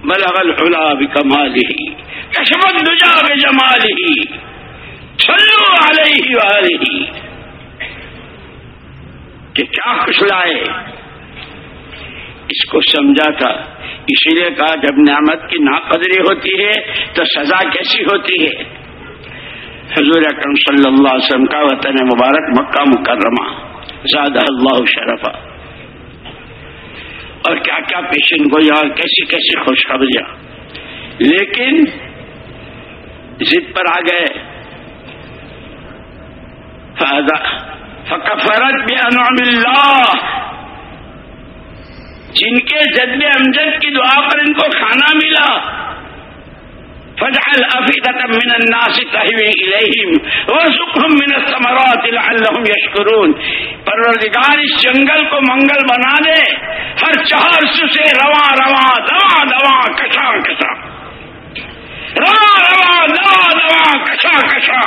بلغل خلا کمال ہی کشمت دجا بے جمال ہی چلو علیہ والی کہ کیا کچھ لائے اس کو سمجھا تھا۔ اسی لیے کہا، جب نعمت کی ناقدری ہوتی ہے، تو سزا کیسی ہوتی ہے؟ حضور اکرم صلی اللہ علیہ وسلم کا وطن مبارک مکہ مکرمہ۔ زیادہ اللہ شرفا۔ اور کیا کیا پیشن گویا اور کیسی کیسی خوشخبریاں۔ لیکن ضد پر آ گئے۔ فکفرت بانعم اللہ۔ جن کے جدب امجد کی دعا پر ان کو کھانا ملا۔ فجعل أفئدة من الناس تهوي إليهم وارزقهم من الثمرات لعلهم يشكرون. پروردگار اس جنگل کو منگل بنا دے. ہر چہر سے رواں رواں دوا دوا کشا کشا رواں رواں دوا دوا کشا کشا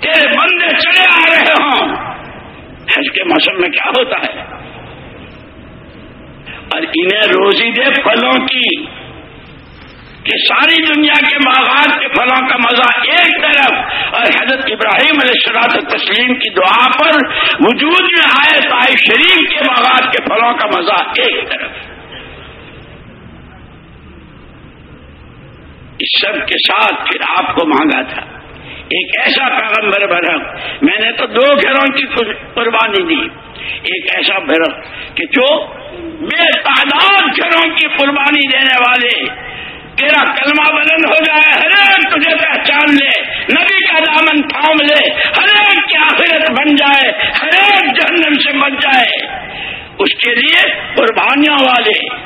تیرے بندے چلے آ رہے ہوں. حج کے موسم میں کیا ہوتا ہے؟ اور انہیں روزی دے پھلوں کی. کہ ساری دنیا کے باغات کے پھلوں کا مزہ ایک طرف اور حضرت ابراہیم علیہ السلاط تسلیم کی دعا پر وجود میں آئے طائف شریف کے باغات کے پھلوں کا مزہ ایک طرف۔ اس سب کے ساتھ پھر آپ کو مانگا تھا۔ ایک ایسا پیغمبر برق میں نے تو دو گھروں کی قربانی دی۔ ایک ایسا برق کہ جو بے تعداد گھروں کی قربانی دینے والے تیرا کلمہ بلند ہو جائے، ہر ایک تجھے پہچان لے، نبی کا دامن تھام لے، ہر ایک کی آخرت بن جائے، ہر ایک جہنم سے بچ جائے۔ اس کے لیے قربانیاں والے۔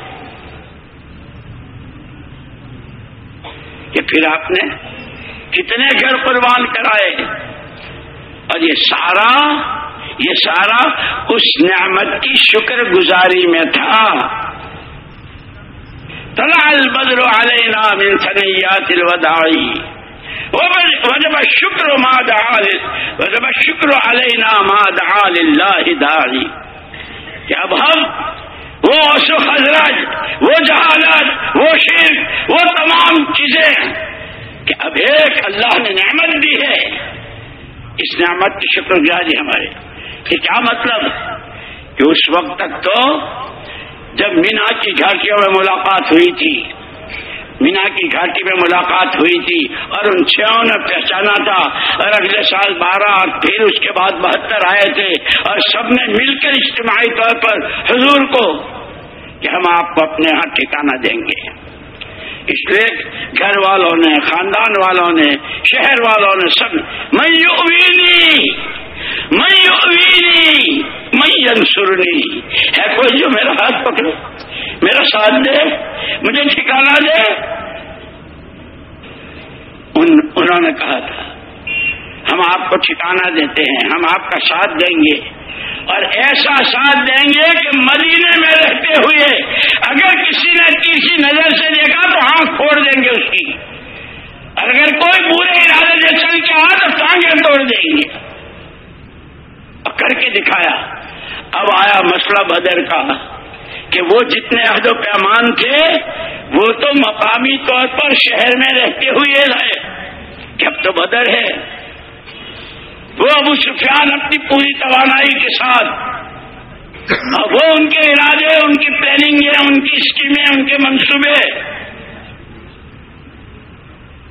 کہ پھر آپ نے کتنے گھر قربان کرائے؟ اور یہ سارا یہ سارا اس نعمت کی شکر گزاری میں تھا۔ طلع البدر علينا من ثنيات الوداع. وجب الشكر ما دعا وجب الشكر علينا ما دعا لله داعي. کہ اب ہم وہ سو حضرت وہ جہالت، وہ شرک، وہ تمام چیزیں کہ اب ایک اللہ نے نعمت دی ہے، اس نعمت کی شکر گزاری ہمارے کہ کیا مطلب؟ کہ اس وقت تک تو جب مینا کی گھاٹیوں میں ملاقات ہوئی تھی، مینا کی گھاٹی میں ملاقات ہوئی تھی، اور ان چھوں نے پہچانا تھا۔ اور اگلے سال بارہ اور پھر اس کے بعد بہتر آئے تھے۔ اور سب نے مل کر اجتماعی طور پر حضور کو کہ ہم آپ کو اپنے ہاں ٹھکانا دیں گے۔ اس لیے گھر والوں نے، خاندان والوں نے، شہر والوں نے سب میں میں ہے کوئی جو میرا ہاتھ پکڑے میرا ساتھ دے مجھے ٹھکانا دے؟ ان, انہوں نے کہا تھا ہم آپ کو ٹھکانا دیتے ہیں ہم آپ کا ساتھ دیں گے۔ اور ایسا ساتھ دیں گے کہ مدینے میں رہتے ہوئے اگر کسی نے تیسری نظر سے دیکھا تو آنکھ پھوڑ دیں گے اس کی۔ اگر کوئی برے ارادے سے چل کے آ تو ٹانگیں توڑ دیں گے۔ کر کے دکھایا۔ اب آیا مسئلہ بدر کا کہ وہ جتنے عہد و پیمان تھے، وہ تو مقامی طور پر شہر میں رہتے ہوئے رہے کہ اب تو بدر ہے۔ وہ ابو سفیان اپنی پوری توانائی کے ساتھ اب وہ ان کے ارادے، ان کی پلاننگ ان کی اسکیمیں ان کے منصوبے۔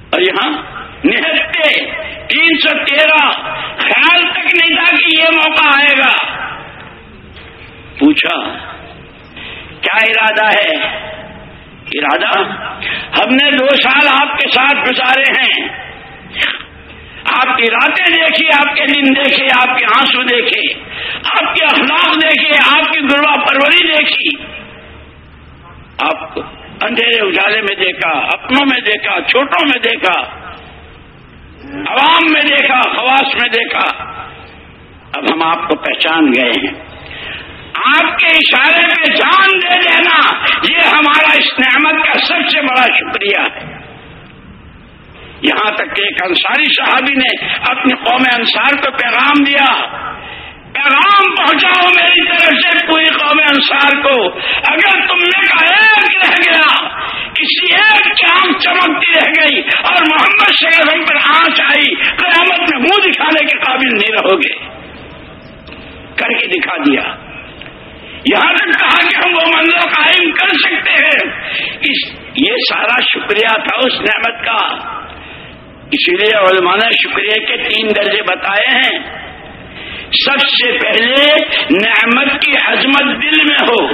اور یہاں نہتے تین سو تیرہ خیال تک نہیں تھا کہ یہ موقع آئے گا۔ پوچھا، کیا ارادہ ہے؟ ارادہ؟ ہم نے دو سال آپ کے ساتھ گزارے ہیں۔ آپ کی راتیں دیکھی، آپ کے دن دیکھے، آپ کے آنسو دیکھے، آپ کے اخلاق دیکھے، آپ کی گروا پروری دیکھی۔ آپ اندھیرے اجالے میں دیکھا، اپنوں میں دیکھا چھوٹوں میں دیکھا۔ عوام میں دیکھا، خواص میں دیکھا۔ اب ہم آپ کو پہچان گئے ہیں۔ آپ کے اشارے پہ جان دے دینا، یہ ہمارا اس نعمت کا سب سے بڑا شکریہ ہے۔ یہاں تک کہ ایک انصاری صحابی نے اپنی قوم انصار کو پیغام دیا۔ پیغام پہنچاؤ میری طرف سے پوری قوم انصار کو۔ اگر تم نے کا ایک رہ گیا، کسی ایک کی آنکھ چمکتی رہ گئی اور محمد شیخ پر آنچ آئی، قیامت میں منہ دکھانے کے قابل نہیں رہو گے کر کے دکھا دیا۔ یہاں تک کہا کہ ہم وہ منظر قائم کر سکتے ہیں۔ اس یہ سارا شکریہ تھا اس نعمت کا۔ اسی لیے علماء نے شکریہ کے تین درجے بتائے ہیں۔ سب سے پہلے نعمت کی عظمت دل میں ہو۔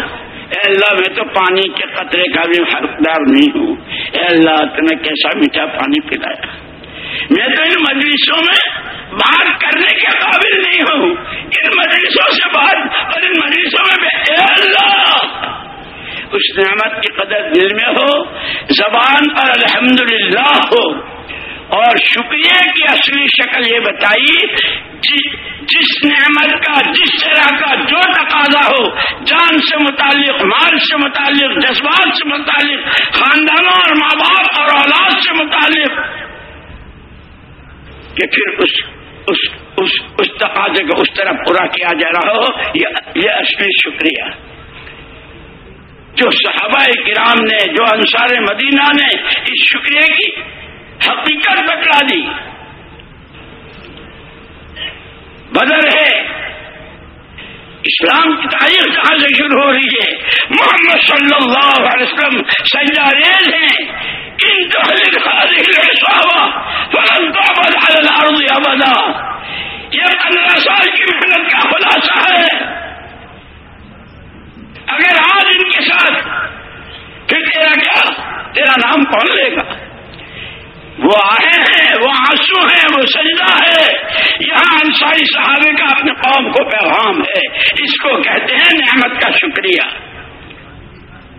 اے اللہ، میں تو پانی کے قطرے کا بھی حقدار نہیں ہوں۔ اے اللہ تمہیں کیسا میٹھا پانی پلایا۔ میں تو ان مجلسوں میں بات کرنے کے قابل نہیں ہوں۔ ان مجلسوں سے بات اور ان مجلسوں میں اے اللہ، اس نعمت کی قدر دل میں ہو، زبان پر الحمدللہ ہو۔ اور شکریہ کی اصلی شکل یہ بتائی، جس نعمت کا، جس طرح کا جو تقاضا ہو، جان سے متعلق، مال سے متعلق، جذبات سے متعلق، خاندانوں اور ماں باپ اور اولاد سے متعلق، کہ پھر اس اس اس اس تقاضے کو اس طرح پورا کیا جا رہا ہو یہ اصلی شکریہ۔ جو صحابہ کرام نے، جو انصار مدینہ نے اس شکریہ کی حقیقت بتلا دی۔ بدر ہے۔ اسلام کی تاریخ کہاں سے شروع ہو رہی ہے۔ محمد صلی اللہ علیہ وسلم سجا ریز ہیں۔ ان ابدا۔ یہ پندرہ سال کی محنت کا خلاصہ ہے۔ اگر آج ان کے ساتھ پھر تیرا کیا؟ تیرا نام کون لے گا؟ وہ آئے ہیں، وہ آنسو ہیں، وہ سجدہ ہے۔ یہاں انصاری صحابے کا اپنے قوم کو پیغام ہے۔ اس کو کہتے ہیں نعمت کا شکریہ۔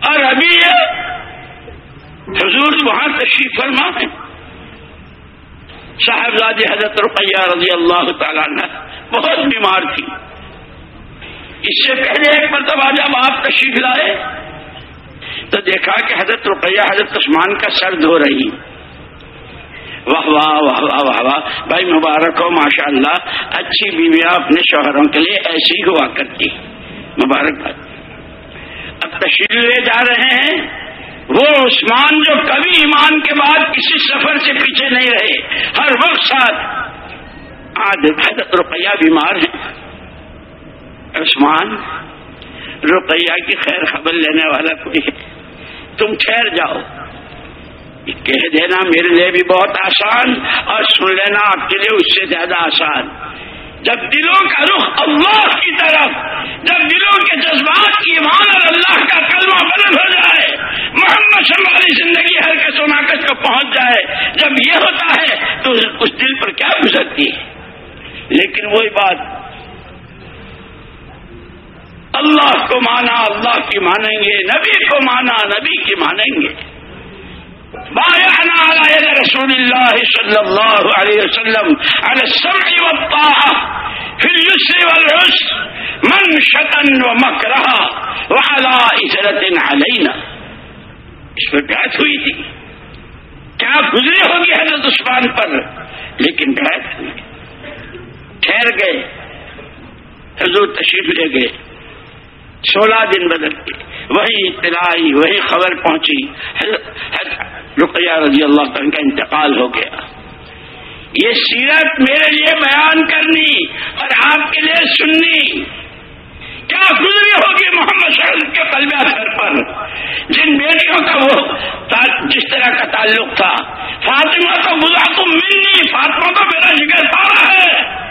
اور ابھی حضور وہاں تشریف فرما ہے صاحبزادی حضرت رقیہ رضی اللہ تعالیٰ نے بہت بیمار تھی۔ اس سے پہلے ایک مرتبہ جب آپ تشریف لائے تو دیکھا کہ حضرت رقیہ، حضرت عثمان کا سر دھو رہی۔ واہ واہ واہ واہ واہ واہ بھائی مبارک ہو ماشاء اللہ اچھی بیویاں اپنے شوہروں کے لیے ایسی ہوا کرتی۔ مبارک بات اب تشریح لے جا رہے ہیں۔ وہ عثمان جو کبھی ایمان کے بعد کسی سفر سے پیچھے نہیں رہے، ہر وقت ساتھ۔ آج حضرت رقیہ بیمار ہے عثمان، رقیہ کی خیر خبر لینے والا کوئی ہے۔ تم ٹھہر جاؤ۔ کہہ دینا میرے لیے بھی بہت آسان اور سن لینا آپ کے لیے اس سے زیادہ آسان۔ جب دلوں کا رخ اللہ کی طرف، جب دلوں کے جذبات کی ایمان اور اللہ کا کلمہ بلند ہو جائے، محمد شمالی زندگی ہر کے سوناکت کو پہنچ جائے، جب یہ ہوتا ہے تو اس دل پر کیا گزرتی ہے؟ لیکن وہی بات، اللہ کو مانا، اللہ کی مانیں گے، نبی کو مانا، نبی کی مانیں گے۔ بايعنا على يد رسول الله صلى الله عليه وسلم على السمع والطاعة في اليسر والعسر منشة ومكرها وعلى إثرة علينا. اس پر بیعت ہوئی تھی کیا گزری ہوگی حضرت عثمان پر لیکن بیعت ہوئی ٹھہر گئے حضور تشریف لے گئے سولہ دن بدل کے وہی اطلاع وہی خبر پہنچی۔ رقیہ رضی اللہ عنہ کا انتقال ہو گیا۔ یہ سیرت میرے لیے بیان کرنی اور آپ کے لیے سننی۔ کیا گزری ہوگی محمد شہر کے قلب اثر پر؟ جن بیٹیوں کا وہ جس طرح کا تعلق تھا۔ فاطمہ تو بلا تو ملنی فاطمہ تو میرا جگر پارا ہے۔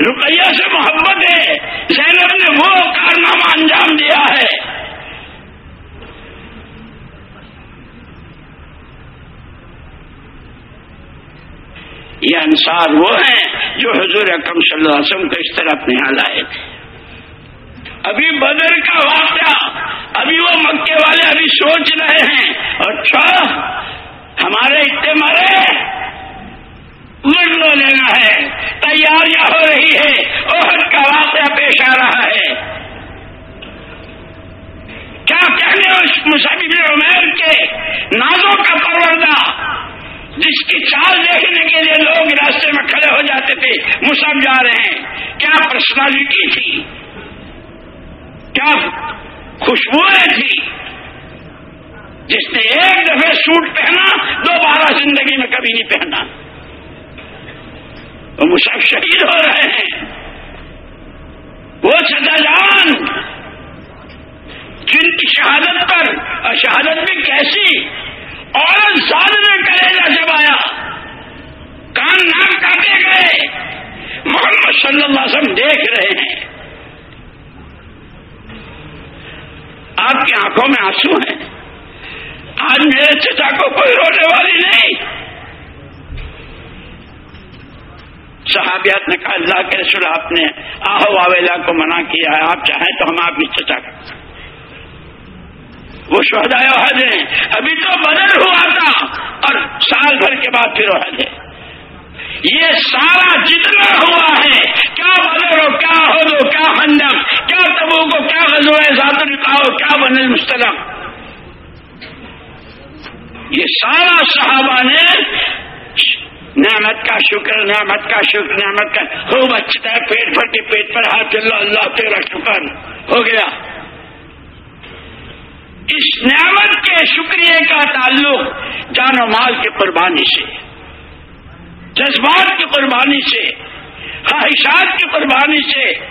رقیہ سے محبت ہے۔ زینب نے وہ کارنامہ انجام دیا ہے۔ یہ انصار وہ ہیں جو حضور اکم صلی اللہ علیہ وسلم کو اس طرح اپنے یہاں لائے تھے۔ ابھی بدر کا واقعہ، ابھی وہ مکے والے ابھی سوچ رہے ہیں۔ اچھا ہمارے اتنے مرے۔ لو لینا ہے۔ تیاریاں ہو رہی ہے۔ عہد کا واقعہ پیش آ رہا ہے۔ کیا کہنے اس مسافر عمیر کے نازوں کا پروردہ جس کی چال دیکھنے کے لیے لوگ راستے میں کھڑے ہو جاتے تھے۔ مسب جا رہے ہیں۔ کیا پرسنالٹی تھی؟ کیا خوشبوئیں تھی جس نے ایک دفعہ سوٹ پہنا، دوبارہ زندگی میں کبھی نہیں پہنا۔ وہ مسب شہید ہو رہے ہیں۔ وہ سزا جان جن کی شہادت پر اور شہادت میں کیسی عورت سال میں کریلا جب آیا۔ کان ناک کاٹے گئے۔ محمد صلی اللہ علیہ وسلم دیکھ رہے ہیں۔ آپ کی آنکھوں میں آنسو ہیں۔ آج میرے چچا کو کوئی رونے والی نہیں۔ صحابیات نے کہا، اللہ کے رسول آپ نے آہو واویلا کو منع کیا ہے، آپ چاہیں تو ہم آپ کی چچا کر وہ شہدائے عہد ہیں۔ ابھی تو بدل ہوا تھا اور سال بھر کے بعد پھر عہد ہے۔ یہ سارا جتنا ہوا ہے، کیا بدل ہو، کیا ہو دو کیا ہندم کیا تبو کو کیا غزو ہے ذات ہو، کیا بنل مستلم یہ سارا صحابہ نے نعمت کا شکر، نعمت کا شکر، نعمت کا خوب اچھا ہے پیٹ بھر کے پیٹ پر ہاتھ اللہ اللہ تیرا شکر۔ ہو گیا۔ اس نعمت کے شکریہ کا تعلق جان و مال کی قربانی سے، جذبات کی قربانی سے، خواہشات کی قربانی سے۔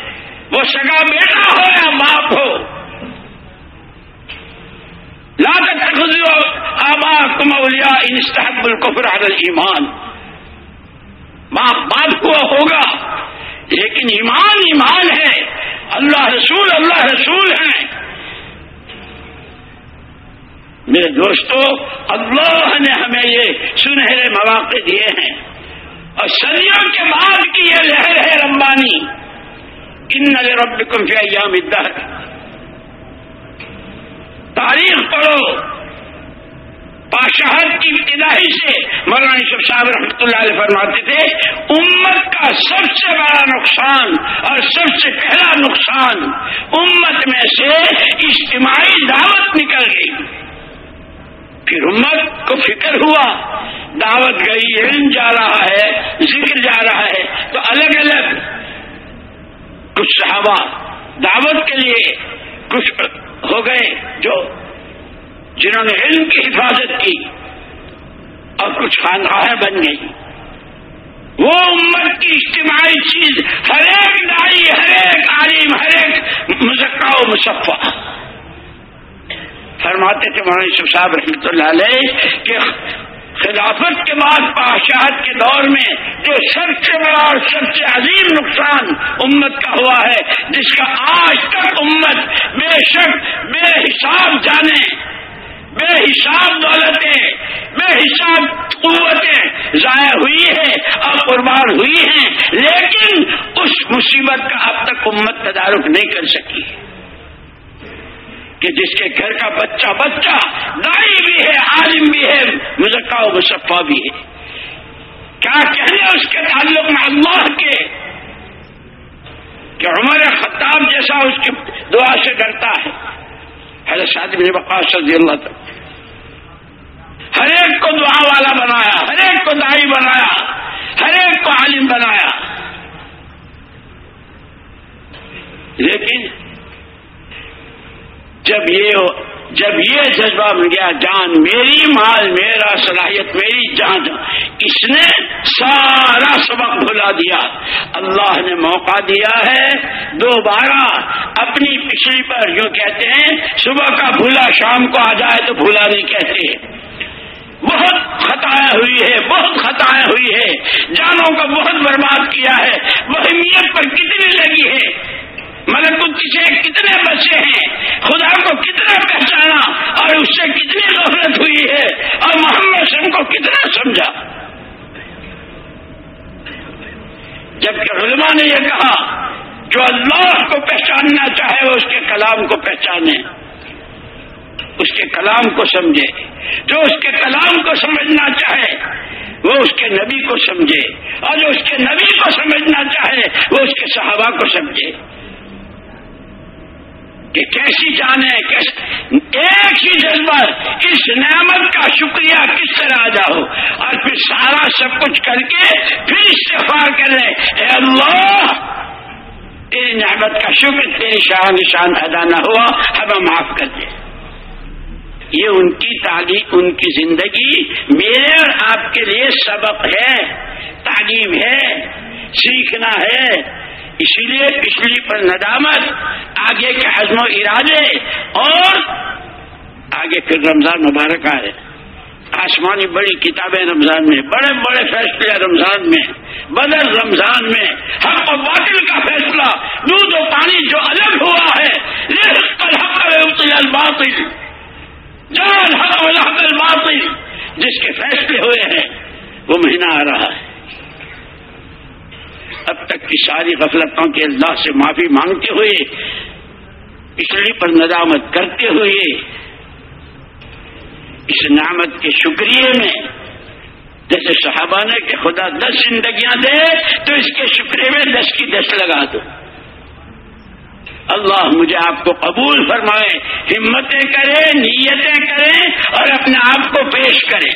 وہ سگا بیٹا ہو یا باپ ہو، لا آبا کمولیا انستحب القفر علی ایمان باپ باپ کو ہوگا۔ لیکن ایمان ایمان ہے۔ اللہ رسول اللہ رسول ہیں۔ میرے دوستو، اللہ نے ہمیں یہ سنہرے مواقع دیے ہیں۔ اور صدیوں کے بعد کی یہ لہر ہے رمبانی ان رب فی ایام الدہر۔ تاریخ پڑھو۔ بادشاہت کی ابتدائی سے مولانا یوسف صاحب رحمۃ اللہ علیہ فرماتے تھے، امت کا سب سے بڑا نقصان اور سب سے پہلا نقصان امت میں سے اجتماعی دعوت نکل گئی۔ پھر امت کو فکر ہوا، دعوت گئی علم جا رہا ہے، ذکر جا رہا ہے۔ تو الگ الگ کچھ صحابہ دعوت کے لیے کچھ ہو گئے جو جنہوں نے علم کی حفاظت کی اور کچھ خانقاہیں بن گئی وہ امت کی اجتماعی چیز، ہر ایک دائی ہر ایک عالم، ہر ایک مذکہ و مصفہ۔ فرماتے تھے مولانا صاحب رحمۃ اللہ علیہ کہ خلافت کے بعد بادشاہت کے دور میں جو سب سے بڑا اور سب سے عظیم نقصان امت کا ہوا ہے، جس کا آج تک امت بے شک، بے حساب جانے بے حساب دولتیں بے حساب قوتیں ضائع ہوئی ہے اور قربان ہوئی ہیں لیکن اس مصیبت کا اب تک امت تدارک نہیں کر سکی۔ کہ جس کے گھر کا بچہ بچہ، دائی بھی ہے، عالم بھی ہے مزکا و مصفا بھی ہے۔ کیا کہنے اس کے تعلق میں اللہ کے؟ کہ عمر خطاب جیسا اس کی دعا سے ڈرتا ہے۔ حضرت شادی میں بقاص رضی اللہ تک ہر ایک کو دعا والا بنایا، ہر ایک کو دائی بنایا، ہر ایک کو عالم بنایا۔ لیکن جب یہ جب یہ جذبہ مل گیا، جان میری، مال میرا، صلاحیت میری، جان اس نے سارا سبق بھلا دیا۔ اللہ نے موقع دیا ہے دوبارہ اپنی پچھلی پر۔ جو کہتے ہیں، صبح کا بھولا، شام کو آ جائے تو بھولا نہیں کہتے۔ بہت خطائیں ہوئی ہے، بہت خطائیں ہوئی ہے۔ جانوں کا بہت برباد کیا ہے۔ وہ پر کتنی لگی ہے۔ ملک سے کتنے بچے ہیں؟ خدا کو کتنا پہچانا اور اس سے کتنی غفلت ہوئی ہے؟ اور محمد سنگھ کو کتنا سمجھا؟ جبکہ علماء نے یہ کہا، جو اللہ کو پہچاننا چاہے وہ اس کے کلام کو پہچانے۔ اس کے کلام کو سمجھے، جو اس کے کلام کو سمجھنا چاہے، وہ اس کے نبی کو سمجھے، اور جو اس کے نبی کو سمجھنا چاہے، وہ اس کے صحابہ کو سمجھے۔ کہ کیسی جانے ایک ہی جذبہ، اس نعمت کا شکریہ کس طرح ادا ہو؟ اور پھر سارا سب کچھ کر کے پھر استفار کر لے اے اللہ، تیری نعمت کا شکر، تیری شاہ نشان ادا نہ ہوا، ہمیں معاف کر دے۔ یہ ان کی تعلیم، ان کی زندگی میرے اور آپ کے لیے سبق ہے، تعلیم ہے، سیکھنا ہے۔ اسی لیے پچھلی پر ندامت، آگے کے عزم و ارادے اور آگے پھر رمضان مبارک آئے۔ آسمانی بڑی کتابیں رمضان میں، بڑے بڑے فیصلے رمضان میں، بدر رمضان میں، حق و باطل کا فیصلہ، دودھ و پانی جو الگ ہوا ہے الباطل۔ جان حق الباطل جس کے فیصلے ہوئے ہیں، وہ مہینہ آ رہا ہے۔ اب تک کی ساری غفلتوں کے اللہ سے معافی مانگتے ہوئے پچھلی پر ندامت کرتے ہوئے، اس نعمت کے شکریہ میں، جیسے صحابہ نے کہ خدا دس زندگیاں دے، تو اس کے شکریہ میں دس کی دس لگا دو۔ اللہ مجھے آپ کو قبول فرمائے، ہمتیں کریں، نیتیں کریں اور اپنے آپ کو پیش کریں۔